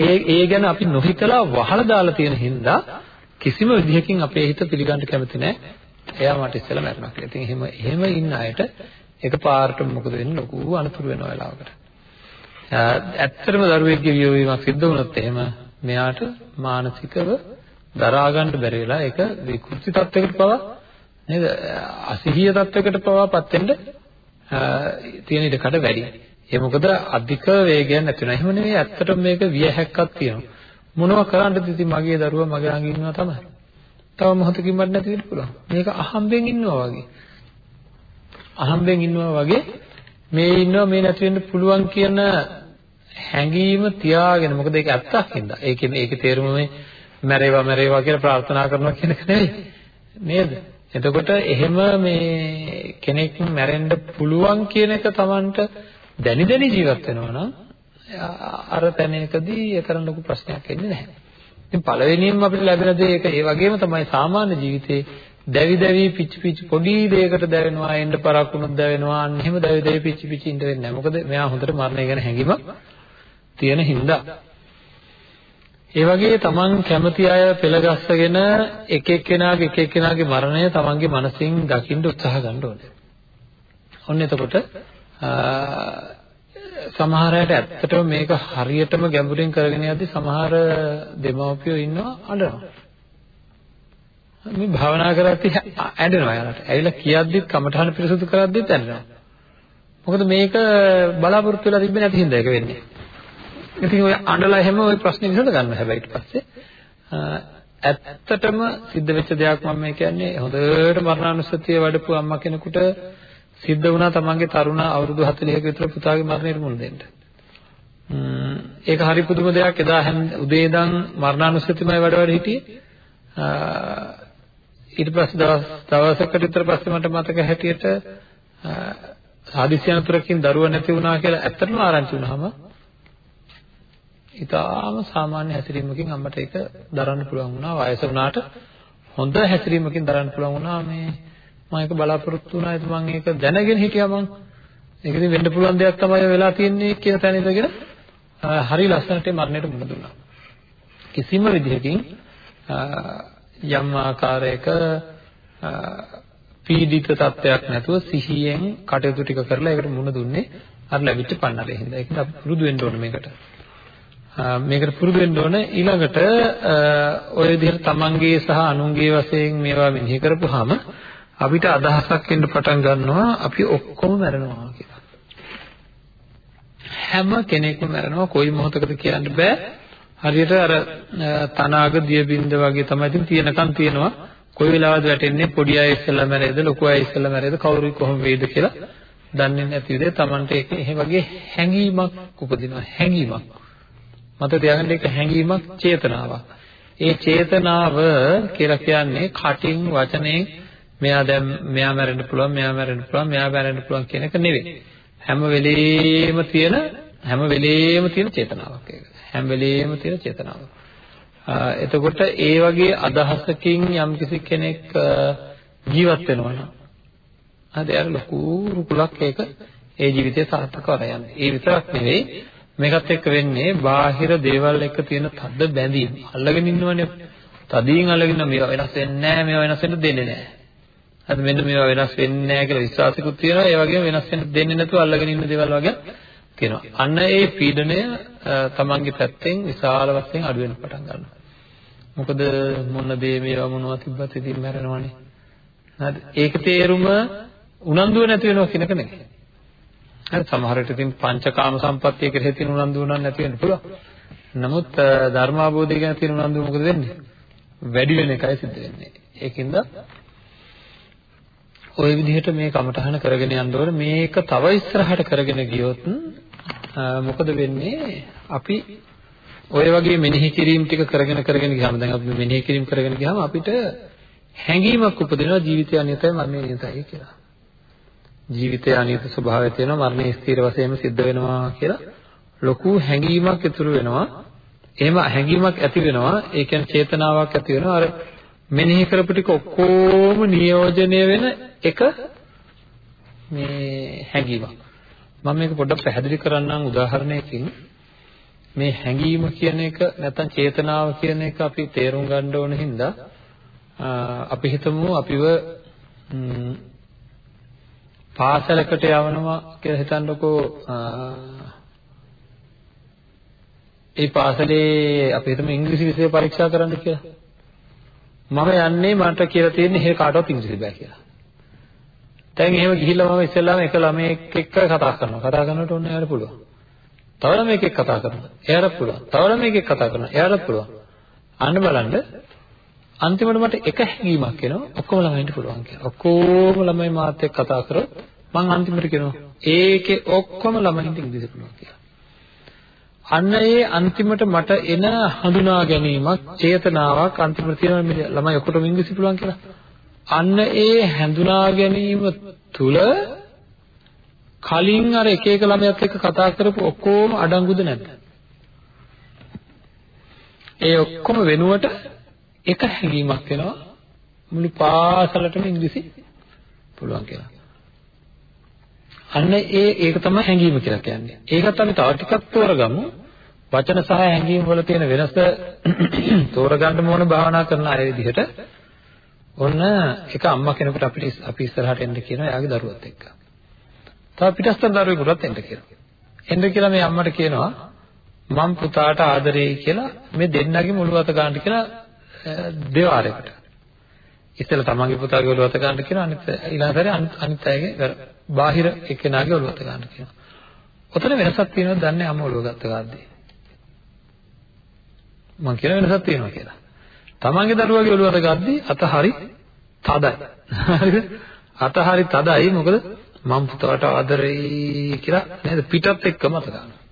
ඒ ඒ ගැන අපි නොහිතලා වහලා දාලා තියෙන හින්දා කිසිම විදිහකින් අපේ හිත පිළිගන්න කැමති නැහැ. එයා මට ඉස්සෙල්ලා මැරුණා කියලා. ඉතින් එහෙම එහෙම ඉන්න අයට එකපාරට මොකද වෙන්නේ ලොකු අනතුරු වෙනවා වෙලාවකට. ඇත්තටම දරුවෙක්ගේ වියෝවීමක් සිද්ධ වුණොත් එහෙම මෙයාට මානසිකව දරා ගන්න බැරි වෙලා ඒක විකෘති තත්යකට පවා නේද අසහිය තත්යකට පවාපත් වෙන්න තියෙන ඉඩකඩ වැඩි. ඒ මොකද අධික වේගයක් නැති වෙනවා. එහෙම නෙවෙයි ඇත්තටම මේක විය හැක්කක් තියෙනවා. මොනව කරන්නද ඉතින් මගේ දරුවා මගේ ළඟ ඉන්නවා තමයි. තව මොහොතකින් මට නැති වෙන්න පුළුවන්. මේක අහම්බෙන් ඉන්නවා වගේ. අහම්බෙන් ඉන්නවා වගේ මේ ඉන්නවා මේ නැති වෙන්න පුළුවන් කියන හැඟීම තියාගෙන මොකද ඒක ඇත්තක් හින්දා. ඒකේ ඒකේ තේරුම මේ මැරේවා මැරේවා කියලා ප්‍රාර්ථනා කරනවා කියන එක නෙවෙයි. නේද? එතකොට එහෙම මේ කෙනෙක් මැරෙන්න පුළුවන් කියන එක Tamanට දැනි දැනි ජීවත් වෙනවා නම් අර තැනකදී ඒ තරම් ලොකු ප්‍රශ්නයක් එන්නේ නැහැ. ඉතින් පළවෙනියෙන්ම අපිට ලැබෙන දේ ඒක ඒ වගේම තමයි සාමාන්‍ය ජීවිතේ දැවි දැවි පිච්චි පිච්චි පොඩි දෙයකට දැවෙනවා එන්න පරක් වුණොත් දැවෙනවා අන්න එහෙම දැවි දැවි පිච්චි පිච්චි ඉඳ වෙන්නේ නැහැ. මොකද මෙයා හොඳට මරණය ගැන හැඟීමක් තියෙන හින්දා. ඒ වගේ තමන් කැමති අය පෙළගස්සගෙන එක එක්කෙනාගේ එක එක්කෙනාගේ මරණය තමන්ගේ මනසින් දකින්න උත්සාහ ගන්න ඕනේ. ඔන්න එතකොට සමහර අයට ඇත්තටම මේක හරියටම ගැඹුරින් කරගෙන යද්දි සමහර දෙමව්පියෝ ඉන්නවා අඬනවා. මේ භාවනා කරද්දී ඇඬෙනවා යාළුවට. ඇවිල්ලා කියද්දිත් කමඨහන පිරිසුදු කරද්දිත් ඇඬෙනවා. මොකද මේක බලාපොරොත්තු වෙලා තිබෙන්නේ නැති හින්දා ඒක වෙන්නේ. ඉතින් ඔය අඬලා හැම ওই ප්‍රශ්නේ විසඳ ගන්න හැබැයි ඊට පස්සේ ඇත්තටම සිද්ධ වෙච්ච දෙයක් මම මේ කියන්නේ හොඳට මරණානුස්සතිය වඩපු අම්මා කෙනෙකුට සිද්ධ වුණා තමන්ගේ තරුණ අවුරුදු 40ක විතර පුතාගේ මරණයට මුහුණ දෙන්න. ඒක හරි පුදුම දෙයක්. එදා උදේ ඉඳන් මරණානුස්සතියමයි වැඩ වැඩ හිටියේ. ඊට පස්සේ දවස් දවසකට විතර පස්සේ මට මතක හැටියට සාදිස්ය අනතුරකින් දරුවා නැති වුණා කියලා ඇත්තටම ආරංචි වුණාම ඊටාම සාමාන්‍ය හැසිරීමකින් අම්මට ඒක දරන්න පුළුවන් වුණා. වයස වුණාට හොඳ හැසිරීමකින් දරන්න පුළුවන් වුණා මේ මම ඒක බලාපොරොත්තු වුණා ඒත් මම ඒක දැනගෙන හිටියා මං ඒක ඉතින් වෙන්න පුළුවන් දෙයක් තමයි වෙලා තියෙන්නේ කියන තැන ඉඳගෙන හරි ලස්සනට මරණයට මුහුණ දුන්නා කිසිම විදිහකින් යම් ආකාරයක පීඩිත තත්ත්වයක් නැතුව සිහියෙන් කටයුතු ටික කරලා ඒකට මුණ දුන්නේ අර ලැබිච්ච පන්නරේ හින්දා. ඒකත් අපි පුරුදු වෙන්න ඕනේ මේකට. මේකට පුරුදු වෙන්න ඕනේ ඊළඟට ඔය විදිහට තමන්ගේ සහ අනුන්ගේ වශයෙන් මේවා මෙනෙහි කරපුවාම අපිට අදහසක් එන්න පටන් ගන්නවා අපි ඔක්කොම මැරෙනවා කියලා. හැම කෙනෙක්ම මැරෙනවා කොයි මොහොතකද කියන්න බෑ. හරියට අර තනාග දිය බින්ද වගේ තමයි ඉතින් තියෙනකන් තියෙනවා. කොයි වෙලාවද වැටෙන්නේ පොඩි අය ඉස්සෙල්ලා මැරෙයිද ලොකු අය ඉස්සෙල්ලා මැරෙයිද කවුරු කොහොම වෙයිද කියලා දන්නේ නැති විදිහ Tamanට ඒක එහෙ වගේ හැඟීමක් උපදිනවා හැඟීමක්. මත තියාගන්න එක හැඟීමක් චේතනාවක්. ඒ චේතනාව කියලා කියන්නේ කටින් වචනෙන් මෙයා දැන් මෙයා මැරෙන්න පුළුවන් මෙයා මැරෙන්න පුළුවන් මෙයා මැරෙන්න පුළුවන් කියන එක නෙවෙයි. හැම වෙලේම තියෙන හැම වෙලේම තියෙන චේතනාවක් ඒක. හැම වෙලේම තියෙන චේතනාවක්. එතකොට ඒ වගේ අදහසකින් යම්කිසි කෙනෙක් ජීවත් වෙනවා නම් හරි අර ලොකු රුකුලක් ඒක ඒ ජීවිතය සාර්ථක කරගන්න. ඒ විතරක් නෙවෙයි මේකත් එක්ක වෙන්නේ බාහිර දේවල් එක්ක තියෙන තද බැඳීම්. අල්ලගෙන ඉන්නවනේ. තදින් අල්ලගෙන මේවා වෙනස් වෙන්නේ නැහැ මේවා වෙනස් වෙන්න දෙන්නේ නැහැ. හරි මෙන්න මේවා වෙනස් වෙන්නේ නැහැ කියලා විශ්වාසිකුත් තියෙනවා. ඒ වගේම වෙනස් වෙන්න දෙන්නේ නැතුව අල්ලගෙන ඉන්න දේවල් වගේ තියෙනවා. අන්න ඒ පීඩණය තමන්ගේ පැත්තෙන් විශාල වශයෙන් අඩු වෙන්න පටන් ගන්නවා. මොකද මොන දේ මේවා මොනවා තිබ්බත් ඉතින් මැරෙනවනේ. හරි. ඒක තේරුම උනන්දුව නැති වෙනවා කියනක නෙමෙයි. හරි සමහර විට ඉතින් පංචකාම සම්පත්තිය කෙරෙහි තියෙන උනන්දුව නම් නැති වෙන්න පුළුවන්. නමුත් ධර්මාභෝධය ගැන තියෙන උනන්දුව මොකද වෙන්නේ? වැඩි වෙන එකයි සිද්ධ වෙන්නේ. ඒකින්ද ওই විදිහට මේ කමටහන කරගෙන යන්න ඕනේ. මේක තව ඉස්සරහට කරගෙන ගියොත් මොකද වෙන්නේ? අපි ඔය වගේ මෙනෙහි කිරීම ටික කරගෙන කරගෙන ගියාම දැන් අපි මෙනෙහි කිරීම කරගෙන ගියාම අපිට හැඟීමක් උපදිනවා ජීවිතය අනියතයි මරණය නියතයි කියලා. ජීවිතය අනියත ස්වභාවය තියෙනවා මරණය ස්ථිර වශයෙන්ම සිද්ධ වෙනවා කියලා ලොකු හැඟීමක් ඉතුරු වෙනවා. එහෙම හැඟීමක් ඇති වෙනවා. ඒ කියන්නේ චේතනාවක් ඇති වෙනවා. අර මෙනෙහි කරපු ටික ඔක්කොම නියෝජනය වෙන එක මේ හැඟීමක්. මම මේක පොඩ්ඩක් පැහැදිලි කරන්නම් උදාහරණයකින්. මේ හැඟීම කියන එක නැත්නම් චේතනාව කියන එක අපි තේරුම් ගන්න ඕන හින්දා අපි හිතමු අපිව පාසලකට යවනවා කියලා හිතන්නකෝ ඒ පාසලේ අපි හිතමු ඉංග්‍රීසි විෂය පරීක්ෂා කරන්න කියලා. මම යන්නේ මට කියලා තියෙන්නේ හේ කාටවත් ඉංග්‍රීසි බෑ කියලා. දැන් එහෙම ගිහිල්ලා මම ඉස්සෙල්ලාම එක ළමයෙක් එක්ක කතා කරනවා. කතා කරනකොට ඔන්න එයාට පුළුවන්. තව ළමයෙක් එක්ක කතා කරනවා. එයාට පුළුවන්. තව ළමයෙක් එක්ක කතා කරනවා. එයාට පුළුවන්. අන්න බලන්න අන්තිමට මට එක හැඟීමක් එනවා ඔක්කොම ළමයින්ට පුළුවන් කියලා. ඔක්කොම ළමයි මාත් එක්ක කතා කරොත් මම අන්තිමට කියනවා ඒකේ ඔක්කොම ළමයින්ට ඉංග්‍රීසි පුළුවන් කියලා. අන්න ඒ අන්තිමට මට එන හඳුනා ගැනීමක් චේතනාවක් අන්තිමට තියෙනවා මේ ළමයි ඔක්කොටම ඉංග්‍රීසි පුළුවන් කියලා. අන්න ඒ හඳුනා ගැනීම තුල කලින් අර එක එක ළමයාත් එක්ක කතා කරපු ඔක්කොම අඩංගුද නැද්ද? ඒ ඔක්කොම වෙනුවට එක හැඟීමක් එනවා මුළු පාසලටම ඉංග්‍රීසි පුළුවන් කියලා. අන්න ඒ ඒක තමයි හැඟීම කියලා කියන්නේ. ඒකත් අපි තව ටිකක් තෝරගමු. වචන සහ හැඟීම් වල තියෙන වෙනස තෝරගන්න ඕන භාවනා කරන අය විදිහට ඔන්න එක අම්මා කෙනෙකුට අපිට අපි ඉස්සරහට එන්න කියනවා එයාගේ දරුවත් එක්ක. තව පිටස්තර දරුවෙකුටත් එන්න කියනවා. එන්න කියලා මේ අම්මට කියනවා මම පුතාට ආදරෙයි කියලා මේ දෙන්නගේ මුළු අත ගන්න කියලා දෙවාරයකට. ඉස්සෙල්ලා තමන්ගේ පුතාගේ ඔළුව අත ගන්න කියනවා අනිත් ඊළඟට අනිත් අයගේ බාහිර එක්කෙනාගේ ඔළුව අත ගන්න කියනවා. ඔතන වෙනසක් තියෙනවද දන්නේ අම්ම ඔළුව ගත්ත ගාද්දී. මං කියන වෙනසක් තියෙනවා කියලා. තමන්ගේ දරුවාගේ ඔළුව අත ගද්දී අත හරි තදයි. හරිද? අත හරි තදයි මොකද මම පුතාට ආදරෙයි කියලා නේද පිටත් එක්කම අත ගන්නවා.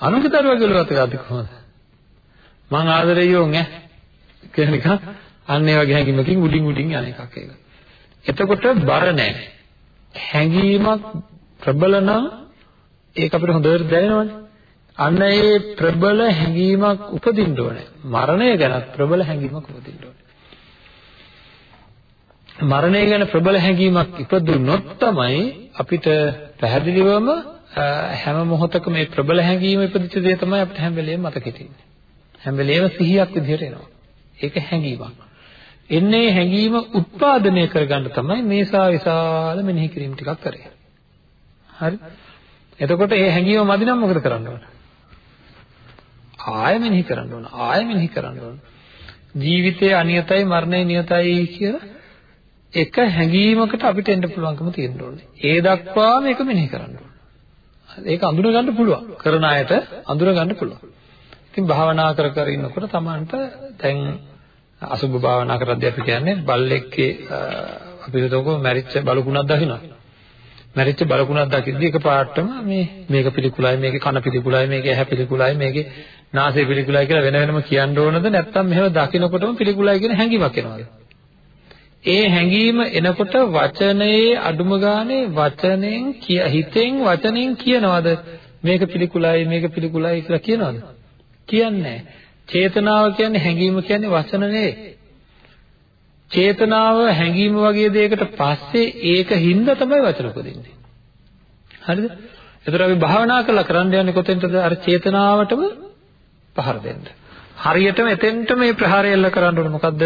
අනුන්ගේ දරුවාගේ ඔළුව අත ගද්දී කොහොමද? මං ආදරෙයි යෝන් ඈ කියන එක අන්න ඒ වගේ හැඟීමකින් උඩින් උඩින් යන එකක් ඒක. එතකොට බර නැහැ. හැඟීමක් ප්‍රබල නම් ඒක අපිට හොඳට දැනෙනවනේ. අන්න ඒ ප්‍රබල හැඟීමක් උපදින්න ඕනේ. මරණය ගැන ප්‍රබල හැඟීමක් උපදින්න ඕනේ. මරණය ගැන ප්‍රබල හැඟීමක් ඉපදුනොත් තමයි අපිට පැහැදිලිවම හැම මොහොතකම මේ ප්‍රබල හැඟීම ඉපදිච්ච දේ තමයි අපිට හැම වෙලේම මතකෙ තියෙන්නේ. හැම වෙලේම සිහියක් විදිහට එනවා. ඒක හැඟීමක්. එන්නේ හැඟීම උත්පාදනය කරගන්න තමයි මේසා විශාල මෙනෙහි කිරීම ටිකක් කරේ. හරි? එතකොට ඒ හැඟීම මදි නම් මොකද කරන්න ඕන? ආය මෙනෙහි කරන්න ඕන. ආය මෙනෙහි කරන්න ඕන. ජීවිතය අනියතයි මරණය නියතයි කියලා එක හැඟීමකට අපිට එන්න පුළුවන්කම තියෙන්න ඕනේ. ඒ දක්වා මේක මෙනෙහි කරන්න ඕනේ. ඒක අඳුර ගන්න පුළුවන්. කරන අයට අඳුර ගන්න පුළුවන්. ඉතින් භාවනා කර කර ඉන්නකොට Tamanට දැන් අසුභ භාවනා කරද්දී අපි කියන්නේ බල්ලෙක්ගේ අපි හිතමුකෝ මැරිච්ච බලකුණක් දකිනවා. මැරිච්ච බලකුණක් දකිද්දී එකපාරටම මේ මේක පිළිකුලයි මේකේ කන පිළිකුලයි මේකේ ඇහැ පිළිකුලයි මේකේ නාසය පිළිකුලයි කියලා වෙන වෙනම කියන්න ඕනද නැත්නම් මෙහෙම දකිනකොටම පිළිකුලයි කියන හැඟීමක් එනවද? ඒ හැඟීම එනකොට වචනයේ අඩුම ගානේ වචනෙන් හිතෙන් වචනෙන් කියනවද මේක පිළිකුලයි මේක පිළිකුලයි කියලා කියනවද? කියන්නේ චේතනාව කියන්නේ හැඟීම කියන්නේ වචන නෙවෙයි. චේතනාව හැඟීම වගේ දෙයකට පස්සේ ඒක හින්දා තමයි වචන උපදින්නේ. හරිද? ඒතර අපි භාවනා කරලා කරන්න යන්නේ කොතෙන්ටද? අර චේතනාවටම පහර දෙන්න. හරියටම එතෙන්ට මේ ප්‍රහාරය එල්ල කරන්න ඕනේ. මොකද්ද?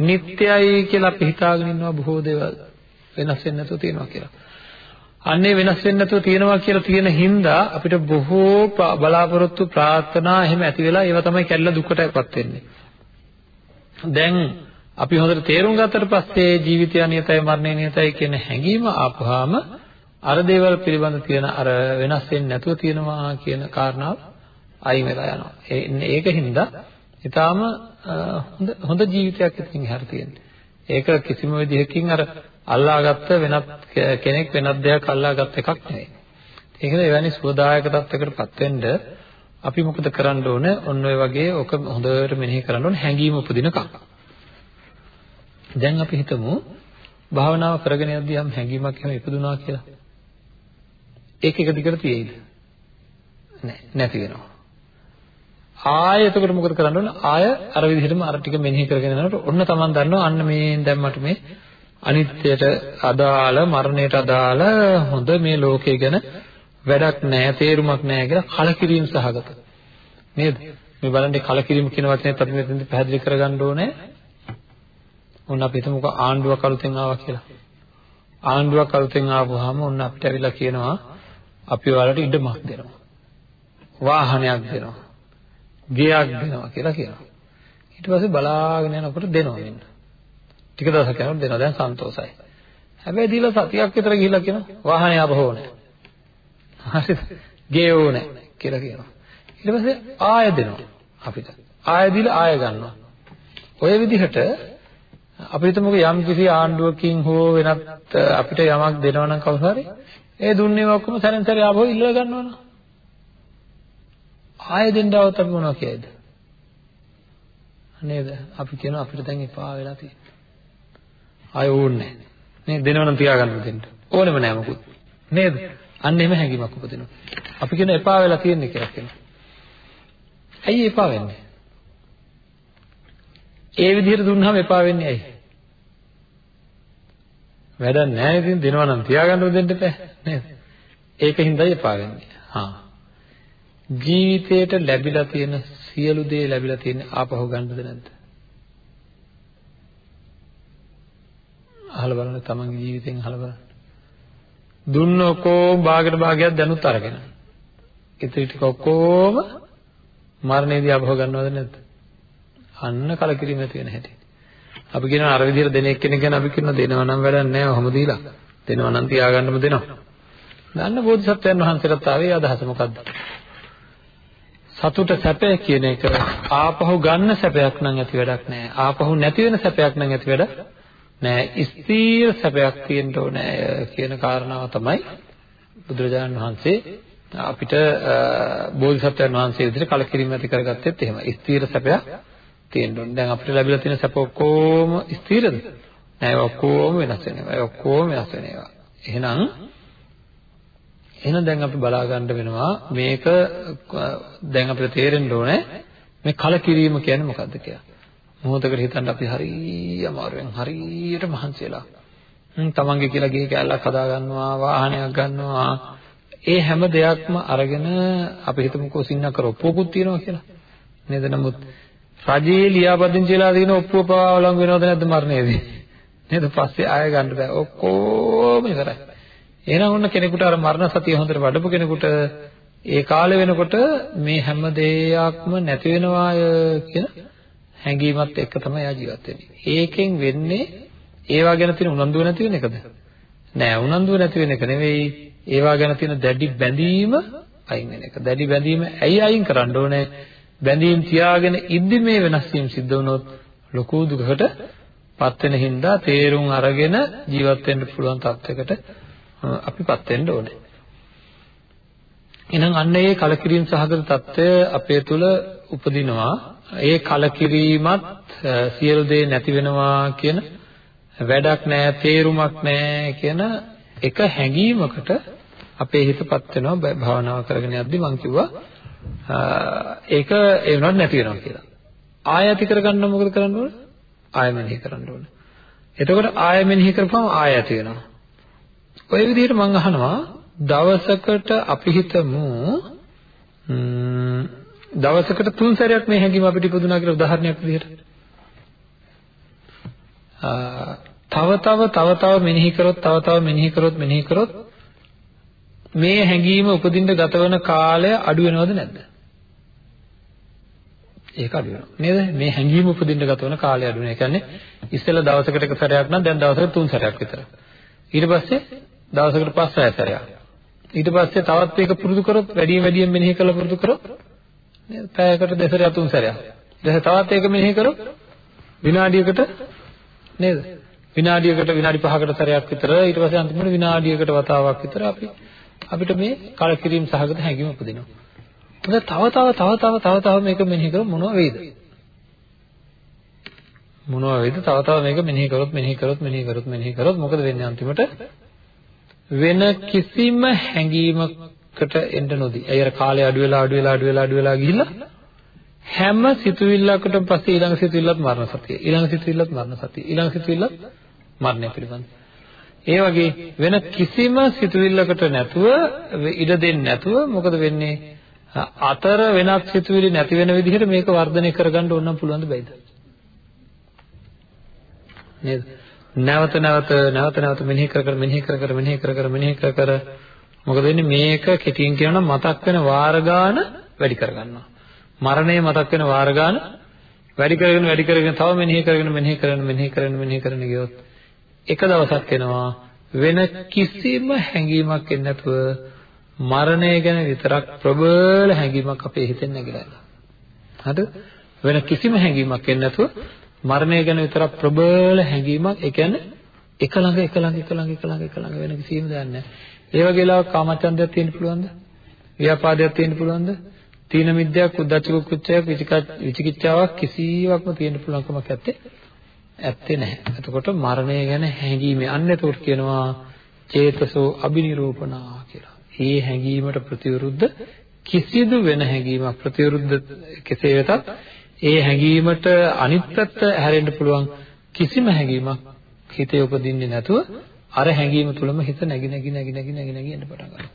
නිට්ටයයි කියලා අපි හිතාගෙන ඉන්නවා බොහෝ දේවල් වෙනස් වෙන්නේ නැතුව තියෙනවා කියලා. අන්නේ වෙනස් වෙන්නේ නැතුව තියෙනවා කියලා තියෙන හින්දා අපිට බොහෝ බලාපොරොත්තු ප්‍රාර්ථනා එහෙම ඇති වෙලා ඒවා තමයි කැඩලා දුකටපත් වෙන්නේ. දැන් අපි හොඳට තේරුම් ගත්තට පස්සේ ජීවිතය නියතයි මරණය නියතයි කියන හැඟීම ආපුවාම අර දේවල් පිළිබඳ තියෙන අර වෙනස් වෙන්නේ නැතුව තියෙනවා කියන කාරණාව අයින් වෙලා යනවා. ඒකින්ද ඊටාම හොඳ හොඳ ජීවිතයක් ඉතින් එහාට තියෙන්නේ. ඒක කිසිම විදිහකින් අර අල්ලාගත්ත වෙනත් කෙනෙක් වෙනත් දෙයක් අල්ලාගත් එකක් නෙවෙයි. ඒකද එවැනි සුවදායක තත්යකටපත් වෙන්න අපි මොකද කරන්න ඕන? ඔන්න ඔය වගේ ඔක හොඳට මෙනෙහි කරන්න ඕන හැඟීම උපදිනකම්. දැන් අපි හිතමු භාවනාව කරගෙන යද්දී යම් හැඟීමක් එහෙම ඉපදුනා කියලා. ඒක එක දිගට තියෙයිද? නැහැ නැති වෙනවා. ආයෙ එතකොට මොකද කරන්න ඕන? ආයෙ අර විදිහටම අර ටික මෙනෙහි කරගෙන යනකොට ඔන්න Taman දන්නවා අන්න මේ දැන් මට මේ අනිත්‍යයට අදාළ මරණයට අදාළ හොඳ මේ ලෝකය ගැන වැඩක් නැහැ තේරුමක් නැහැ කියලා කලකිරීම සහගත. නේද? මේ බලන්න කලකිරීම කියන වචනයත් අපි මෙතනදී පැහැදිලි කරගන්න ඕනේ. ඔන්න අපි හිතමුකෝ ආණ්ඩුවක් අලුතෙන් ආවා කියලා. ආණ්ඩුවක් අලුතෙන් ආවම ඔන්න අපිට ඇවිල්ලා කියනවා අපි ඔයාලට ඉඩමක් දෙනවා. වාහනයක් දෙනවා. ගෙයක් දෙනවා කියලා කියනවා. ඊට පස්සේ බලාගෙන යනකොට දෙනවා මෙන්න. ටික දවසක් යනකොට දෙනවා දැන් සන්තෝසයි. හැබැයි දීලා සතියක් විතර ගිහිල්ලා කියනවා වාහනේ ආපහු ඕනේ. හරිද? ගේ ඕනේ කියලා කියනවා. ඊට පස්සේ ආය දෙනවා අපිට. ආය දීලා ආය ගන්නවා. ඔය විදිහට අපිට හිතමුකෝ යම් කිසි ආණ්ඩුවකින් හෝ වෙනත් අපිට යමක් දෙනවා නම් කවුරු හරි ඒ දුන්නේ ඔක්කොම සැරෙන් සැරේ ආපහු ඉල්ලලා ගන්නවනේ. ආය දෙන්නවත් අපි මොනවා කියයිද? නේද? අපි කියනවා අපිට දැන් එපා වෙලා තියෙනවා. ආය ඕනේ නැහැ. නේ දෙනවනම් තියාගන්න දෙන්න. ඕනෙම නැහැ මොකුත්. නේද? අන්න එහෙම හැඟීමක් උපදිනවා. අපි කියන එපා වෙලා තියෙන්නේ කියලා කියනවා. ඇයි එපා වෙන්නේ? ඒ විදිහට දුන්නාම එපා වෙන්නේ ඇයි? වැඩක් නැහැ ඉතින් දෙනවා නම් තියාගන්න දෙන්න බෑ නේද? ඒකින්දයි එපා වෙන්නේ. හා. ජීවිතේට ලැබිලා තියෙන සියලු දේ ලැබිලා තියෙන්නේ ආපහු ගන්නද නැද්ද? අහලා බලන්න තමන්ගේ ජීවිතෙන් අහලා බලන්න. දුන්න ඔක්කොම භාගයට භාගයක් දැනුත් අරගෙන. ඉතින් ටික ඔක්කොම මරණයේදී අභව ගන්නවද නැද්ද? අන්න කලකිරීම ඇති වෙන හැටි. අපි කියනවා අර විදිහට දෙන එක්කෙනෙක් ගැන අපි කියනවා දෙනවා නම් වැඩක් නැහැ ඔහොම දීලා. දෙනවා නම් තියාගන්නම දෙනවා. දන්න බෝධිසත්වයන් වහන්සේලාත් ආවේ අදහස මොකද්ද? සතුට සැපය කියන එක ආපහු ගන්න සැපයක් නම් ඇති වැඩක් නැහැ. ආපහු නැති වෙන සැපයක් නම් ඇති වැඩක් නෑ ස්ථීර සැපයක් තියෙන්න ඕනේ කියන කාරණාව තමයි බුදුරජාණන් වහන්සේ අපිට බෝධිසත්වයන් වහන්සේ විදිහට කලකිරීම ඇති කරගත්තෙත් එහෙම ස්ථීර සැපයක් තියෙන්න ඕනේ. දැන් අපිට ලැබිලා තියෙන සැප ඔක්කොම ස්ථීරද? නෑ ඔක්කොම වෙනස් වෙනවා. ඒ ඔක්කොම වෙනස් වෙනවා. එහෙනම් එහෙනම් දැන් අපි බලා ගන්න වෙනවා මේක දැන් අපිට තේරෙන්න ඕනේ මේ කලකිරීම කියන්නේ මොකක්ද කියලා. මොහොතකට හිතන්න අපි හරිය අමාරුවෙන් හරියට මහන්සි වෙලා තමන්ගේ කියලා ගේ කැලලක් හදා ගන්නවා වාහනයක් ගන්නවා ඒ හැම දෙයක්ම අරගෙන අපි හිතමුකෝ සින්න කර ඔප්පුවකුත් තියනවා කියලා නේද නමුත් රජයේ ලියාපදිංචි වෙලා තියෙන ඔප්පුව පවා වළංගු වෙනවද නැද්ද මරණයේදී? නේද? පස්සේ ආය ගන්න බෑ. ඔක්කොම ඉවරයි. එහෙනම් ඔන්න කෙනෙකුට අර මරණ සතිය හොඳට වඩපු කෙනෙකුට ඒ කාලේ වෙනකොට මේ හැම දෙයක්ම නැති වෙනවාය කියන හැඟීමත් එක්ක තමයි එයා ජීවත් වෙන්නේ. ඒකෙන් වෙන්නේ ඒවා ගැන තියෙන උනන්දුව නැති වෙන එකද? නෑ උනන්දුව නැති වෙන එක නෙවෙයි ඒවා ගැන තියෙන දැඩි බැඳීම අයින් වෙන එක. දැඩි බැඳීම ඇයි අයින් කරන්න ඕනේ? බැඳීම් තියාගෙන ඉද්දි මේ වෙනස් වීම සිද්ධ වුණොත් ලොකු දුකකට පත් වෙන හින්දා තේරුම් අරගෙන ජීවත් වෙන්න පුළුවන් තත්යකට අපිපත් වෙන්න ඕනේ. එහෙනම් අන්න ඒ කලකිරීම සහගත తত্ত্বය අපේ තුල උපදිනවා ඒ කලකිරීමත් සියලු දේ නැති වෙනවා කියන වැඩක් නැහැ, තේරුමක් නැහැ කියන එක හැඟීමකට අපේ හිතපත් වෙනවා භාවනාව කරගෙන යද්දි මම කිව්වා ඒක ඒ වුණාට නැති වෙනවා කියලා. ආය ඇති කරගන්න මොකද කරන්න ඕන? ආය මෙනෙහි කරන්න ඕන. එතකොට ආය මෙනෙහි කරපුවම ආය ඇති වෙනවා. ඔය විදිහට මම අහනවා දවසකට අපි හිතමු දවසකට තුන් සැරයක් මේ හැඟීම අපිට ඉපදුනා කියලා උදාහරණයක් විදිහට. තව තව තව තව මෙනෙහි කරොත් තව තව මෙනෙහි කරොත් මෙනෙහි කරොත් මේ හැඟීම උපදින්න ගත වෙන කාලය අඩු වෙනවද නැද්ද? ඒක අඩු වෙනවා. නේද? මේ හැඟීම උපදින්න ගත වෙන කාලය අඩු වෙනවා. ඒ කියන්නේ ඉස්සෙල්ලා දවසකට එක සැරයක් නම් දැන් දවසකට තුන් සැරයක් විතර. ඊට පස්සේ දවසකට පස් සැරයක්. ඊට පස්සේ තවත් මේක පුරුදු කරොත් වැඩියෙන් වැඩියෙන් මෙනෙහි කරලා පුරුදු කරොත් නේද? පැයකට දෙසරයක් තුන් සැරයක්. ඊට තවත් ඒක මෙනෙහි කරොත් විනාඩියකට නේද? විනාඩියකට විනාඩි 5කට සැරයක් විතර ඊට පස්සේ අන්තිමට විනාඩියකට වතාවක් විතර අපි අපිට මේ කලකිරීම සහගත හැඟීම උපදිනවා. තව තව තව තව තව තව තව මේක මෙනෙහි කරොත් මොනවා වෙයිද? මොනවා වෙයිද? තව තව මේක මෙනෙහි කරොත් මෙනෙහි කරොත් මෙනෙහි කරොත් මෙනෙහි කරොත් මොකද වෙන්නේ අන්තිමට? වෙන කිසිම හැඟීමකට එන්න නොදී. අය අර කාලය අඩු වෙලා අඩු වෙලා අඩු වෙලා අඩු වෙලා ගිහිල්ලා හැම සිතුවිල්ලකට පස්සේ ඊළඟ සිතුවිල්ලත් මරණ සතිය. ඊළඟ සිතුවිල්ලත් මරණ සතිය. ඊළඟ සිතුවිල්ලත් මරණය පිළිබඳ. ඒ වගේ වෙන කිසිම සිතුවිල්ලකට නැතුව ඉඩ දෙන්නේ නැතුව මොකද වෙන්නේ? අතර වෙනත් සිතුවිලි නැති වෙන විදිහට මේක වර්ධනය කරගන්න ඕන නම් පුළුවන් දෙයිද? නේද? නැවත නැවත නැවත නැවත මෙනෙහි කර කර මෙනෙහි කර කර මෙනෙහි කර කර මෙනෙහි කර කර මොකද වෙන්නේ මේක කෙටියෙන් කියනවා නම් මතක් වෙන වාර ගාන වැඩි කරගන්නවා. මරණය මතක් වෙන වාර ගාන වැඩි කරගෙන වැඩි කරගෙන තව මෙනෙහි කරගෙන මෙනෙහි කරගෙන මෙනෙහි කරගෙන මෙනෙහි කරගෙන ගියොත් එක දවසක් එනවා වෙන කිසිම හැඟීමක් එන්නේ නැතුව මරණය ගැන විතරක් ප්‍රබල හැඟීමක් අපේ හිතෙන් නැగిලා යනවා. හරිද? වෙන කිසිම හැඟීමක් එන්නේ නැතුව මරණය ගැන විතරක් ප්‍රබල හැඟීමක් ඒ කියන්නේ එක ළඟ එක ළඟ එක ළඟ එක ළඟ එක ළඟ වෙන කිසිම දෙයක් නැහැ. ඒ වගේ වෙලාවක කාමචන්දයක් තියෙන්න පුළුවන්ද? ව්‍යාපාදයක් තියෙන්න පුළුවන්ද? තීන මිද්‍යාවක්, උද්ධච්ච කුච්චයක්, විචිකිච්ඡාවක් කිසිවක්ම තියෙන්න පුළුවන් කමක් නැත්තේ. ඇත්තේ නැහැ. එතකොට මරණය ගැන හැඟීමේ අන්න එතකොට කියනවා චේතසෝ අබිනිරූපණා කියලා. මේ හැඟීමට ප්‍රතිවිරුද්ධ කිසිදු වෙන හැඟීමක් ප්‍රතිවිරුද්ධ කෙසේ වෙතත් ඒ හැඟීමට අනිත් පැත්ත හැරෙන්න පුළුවන් කිසිම හැඟීමක් හිතේ උපදින්නේ නැතුව අර හැඟීම තුළම හිත නැగి නැగి නැగి නැగి නැగి නැగి යන්න පටන් ගන්නවා.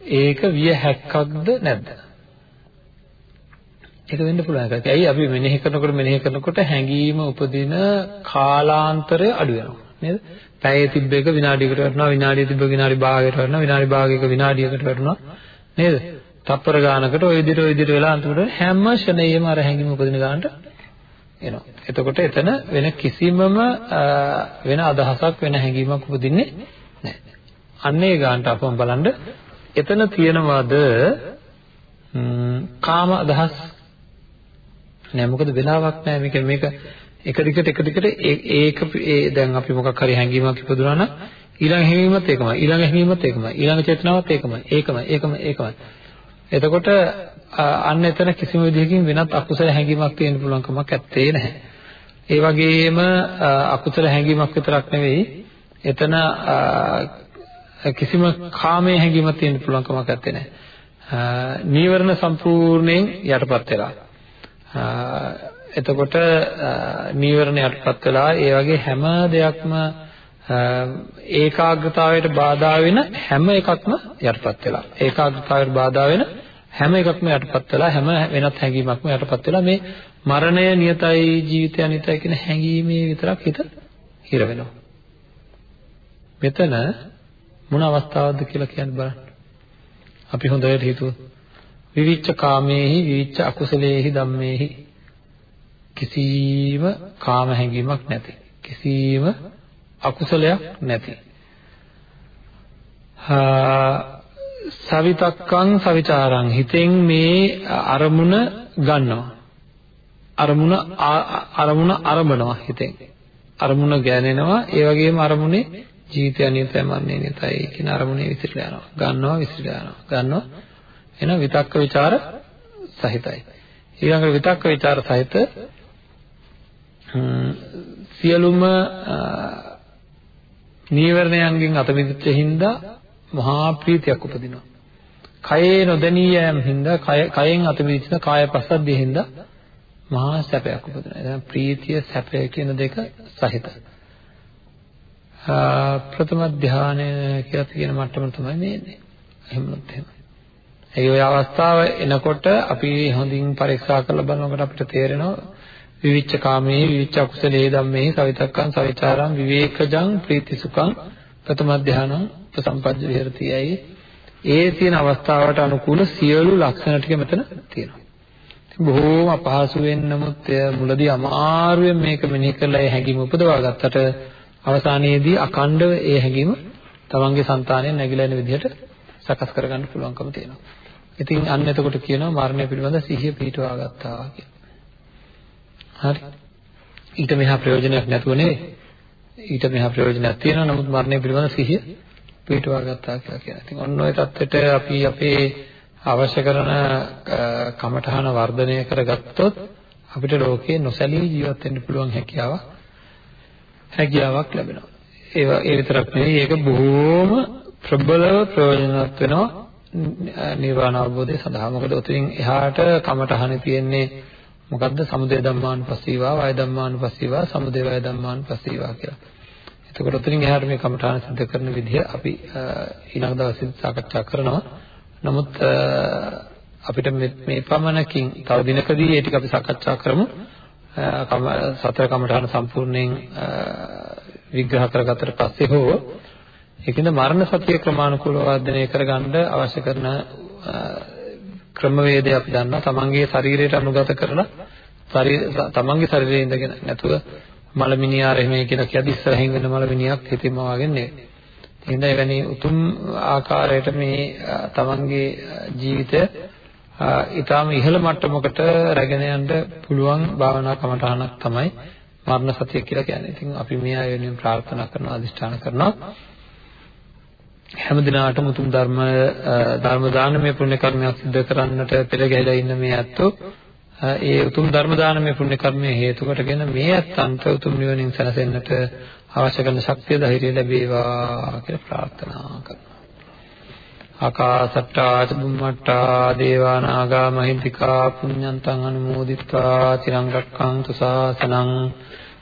ඒක විය හැක්කක්ද නැද්ද? ඒක වෙන්න පුළුවන් එකක්. ඇයි අපි මෙනෙහි කරනකොට මෙනෙහි කරනකොට හැඟීම උපදින කාලාන්තරය අඩු වෙනවා. නේද? පැය තිබ්බ එක විනාඩියකට වටනවා විනාඩිය තිබ්බ විනාඩි භාගයකට වටනවා විනාඩි භාගයක විනාඩියකට වටනවා නේද? තප්පර ගානකට ඔය විදිහට ඔය විදිහට වෙලා අන්තිමට හැම ෂණයෙම අර හැඟීම උපදින ගානට එනවා. එතකොට එතන වෙන කිසිමම වෙන අදහසක් වෙන හැඟීමක් උපදින්නේ නැහැ. අන්න ඒ ගානට අපම බලන්න. එතන තියෙනවද? කාම අදහස්. නෑ මොකද වෙලාවක් නෑ. මේක මේක එක දිගට එක දිගට ඒක ඒ දැන් අපි මොකක් හරි හැඟීමක් ඉපදුනා නම් ඊළඟ හැඟීමත් ඒකමයි. ඊළඟ හැඟීමත් ඒකමයි. ඊළඟ චේතනාවත් ඒකමයි. ඒකමයි ඒකමයි ඒකමයි. එතකොට අන්න එතන කිසිම විදිහකින් වෙනත් අකුසල හැඟීමක් තියෙන්න පුළුවන් කමක් නැත්තේ නැහැ. ඒ වගේම අකුසල හැඟීමක් විතරක් නෙවෙයි එතන කිසිම කාමයේ හැඟීමක් තියෙන්න පුළුවන් කමක් නැත්තේ නැහැ. නීවරණ සම්පූර්ණයෙන් යටපත් වෙලා. එතකොට නීවරණ යටපත් වෙලා ඒ වගේ හැම දෙයක්ම ඒකාග්‍රතාවයට බාධා වෙන හැම එකක්ම යටපත් වෙලා ඒකාග්‍රතාවයට බාධා වෙන හැම එකක්ම යටපත් වෙලා හැම වෙනත් හැඟීමක්ම යටපත් වෙලා මේ මරණය නියතයි ජීවිතය අනිතයි කියන හැඟීමේ විතරක් හිත හිර වෙනවා. මෙතන මොන අවස්ථාවක්ද කියලා කියන්න බලන්න. අපි හොඳට හිතුවොත් විවිච්ච කාමේහි විවිච්ච අකුසලේහි ධම්මේහි කිසිම කාම හැඟීමක් නැති. කිසිම අකුසලයක් නැති. සවිතක්කං සවිචාරං හිතෙන් මේ අරමුණ ගන්නවා. අරමුණ අරමුණ අරඹනවා හිතෙන්. අරමුණ ගෑනෙනවා ඒ වගේම අරමුණේ ජීවිතය නියතමන්නේ නිතයි කියන අරමුණේ විසිරලා යනවා. ගන්නවා විසිරලා යනවා. ගන්නවා එහෙනම් විතක්ක ਵਿਚාර සහිතයි. ඊළඟට විතක්ක ਵਿਚාර සහිත සියලුම නීවරණයන්ගෙන් අත මිදෙච්ච හින්දා මහා ප්‍රීතියක් උපදිනවා. කයේ නොදැනී යෑම හින්දා කයෙන් අත මිදෙච්ච කාය පස්සද්ධිය හින්දා මහා සැපයක් උපදිනවා. එහෙනම් ප්‍රීතිය සැපය කියන දෙක සහිත. ප්‍රථම ධානය කියලා කියන මට්ටම තමයි මේ එන්නේ. එහෙමනොත් එහෙමයි. ඒ ඔය අවස්ථාව එනකොට අපි හොඳින් පරීක්ෂා කරලා බලනකොට අපිට තේරෙනවා විවිච්ඡ කාමේ විවිච්ඡ කුසලේ ධම්මේ සවිතක්කං සවිචාරං විවේකජං ප්‍රීතිසුඛං ප්‍රථම ධානං උපසම්පජ්ජ විහෙරතියයි ඒ තියෙන අවස්ථාවට අනුකූල සියලු ලක්ෂණ ටික මෙතන තියෙනවා බොහෝම අපහසු වෙන්නමුත් මුලදී අමාරුවෙන් මේක මෙනෙහි කරලා ඒ හැඟීම උපදවා ගත්තට අවසානයේදී අකණ්ඩව ඒ හැඟීම තමන්ගේ సంతානය නැగిලා යන විදිහට සකස් කරගන්න පුළුවන්කම තියෙනවා. ඉතින් අන්න එතකොට කියනවා මරණය පිළිබඳ සිහිය පිහිටවා ගත්තා කියලා. හරි. ඊට මෙහා ප්‍රයෝජනයක් නැතුව නෙවෙයි. ඊට මෙහා ප්‍රයෝජනයක් තියෙනවා නමුත් මරණය පිළිබඳ සිහිය පිටවා ගත්තා කියලා කියනවා. ඉතින් ඔන්න ඔය தත්වෙට අපි අපේ අවශ්‍ය කරන කමඨහන වර්ධනය කරගත්තොත් අපිට ලෝකේ නොසැලී ජීවත් වෙන්න පුළුවන් හැකියාවක් හැකියාවක් ලැබෙනවා. ඒ ඒ විතරක් නෙවෙයි ඒක බොහෝම ප්‍රබලව ප්‍රයෝජනවත් වෙනවා නිර්වාණ අවබෝධය සඳහා. මොකද උතින් එහාට කමඨහනේ තියෙන්නේ මොකද්ද සමුදය ධම්මානුපස්සීවා වය ධම්මානුපස්සීවා සමුදය වය ධම්මානුපස්සීවා කියලා. එතකොට උතනින් එහාට මේ කමඨාන සිද්ධ කරන විදිහ අපි ඊළඟ දවසේ සාකච්ඡා කරනවා. නමුත් අපිට මේ පමණකින් තව දිනකදී ඒ ටික අපි සාකච්ඡා කරමු. සතර කමඨාන සම්පූර්ණයෙන් විග්‍රහ කරගත්තට පස්සේ හෝ ඒකින්ද මරණ සතිය ක්‍රමානුකූලව වර්ධනය කරගන්න අවශ්‍ය කරන ක්‍රමවේදය අපි දන්නවා තමන්ගේ ශරීරයට අනුගත කරලා ශරීර තමන්ගේ ශරීරයේ ඉඳගෙන නැතුව මලමිනියාර එහෙම කියලා කියද්දි ඉස්සරහින් වෙන මලමිනියක් හිතින්ම වගේ නෙවෙයි. එහෙනම් එවැනි උතුම් ආකාරයට මේ තමන්ගේ ජීවිතය ඊටාම ඉහළ මට්ටමකට රැගෙන යන්න පුළුවන් භාවනා කමටහනක් තමයි මරණ සතිය කියලා කියන්නේ. ඉතින් අපි මේ අය වෙනුවෙන් ප්‍රාර්ථනා කරනවා අදිෂ්ඨාන කරනවා හැම දිනාටම උතුම් ධර්ම ධර්ම දානමය පුණ්‍ය කර්මයක් සිදු කරන්නට පෙර ගැහිලා ඉන්න මේ ඇත්තෝ ඒ උතුම් ධර්ම දානමය පුණ්‍ය කර්මය හේතු කොටගෙන මේ ඇත්තන්ට උතුම් නිවනින් සැනසෙන්නට අවශ්‍ය කරන ශක්තිය ධෛර්යය ලැබේවා කියලා ප්‍රාර්ථනා කරනවා. ආකාසට්ටා චුම්මට්ටා දේවා නාග මහින්තිකා පුඤ්ඤන්තං අනුමෝදිත්වා තිරං රක්ඛන්තු ශාසනං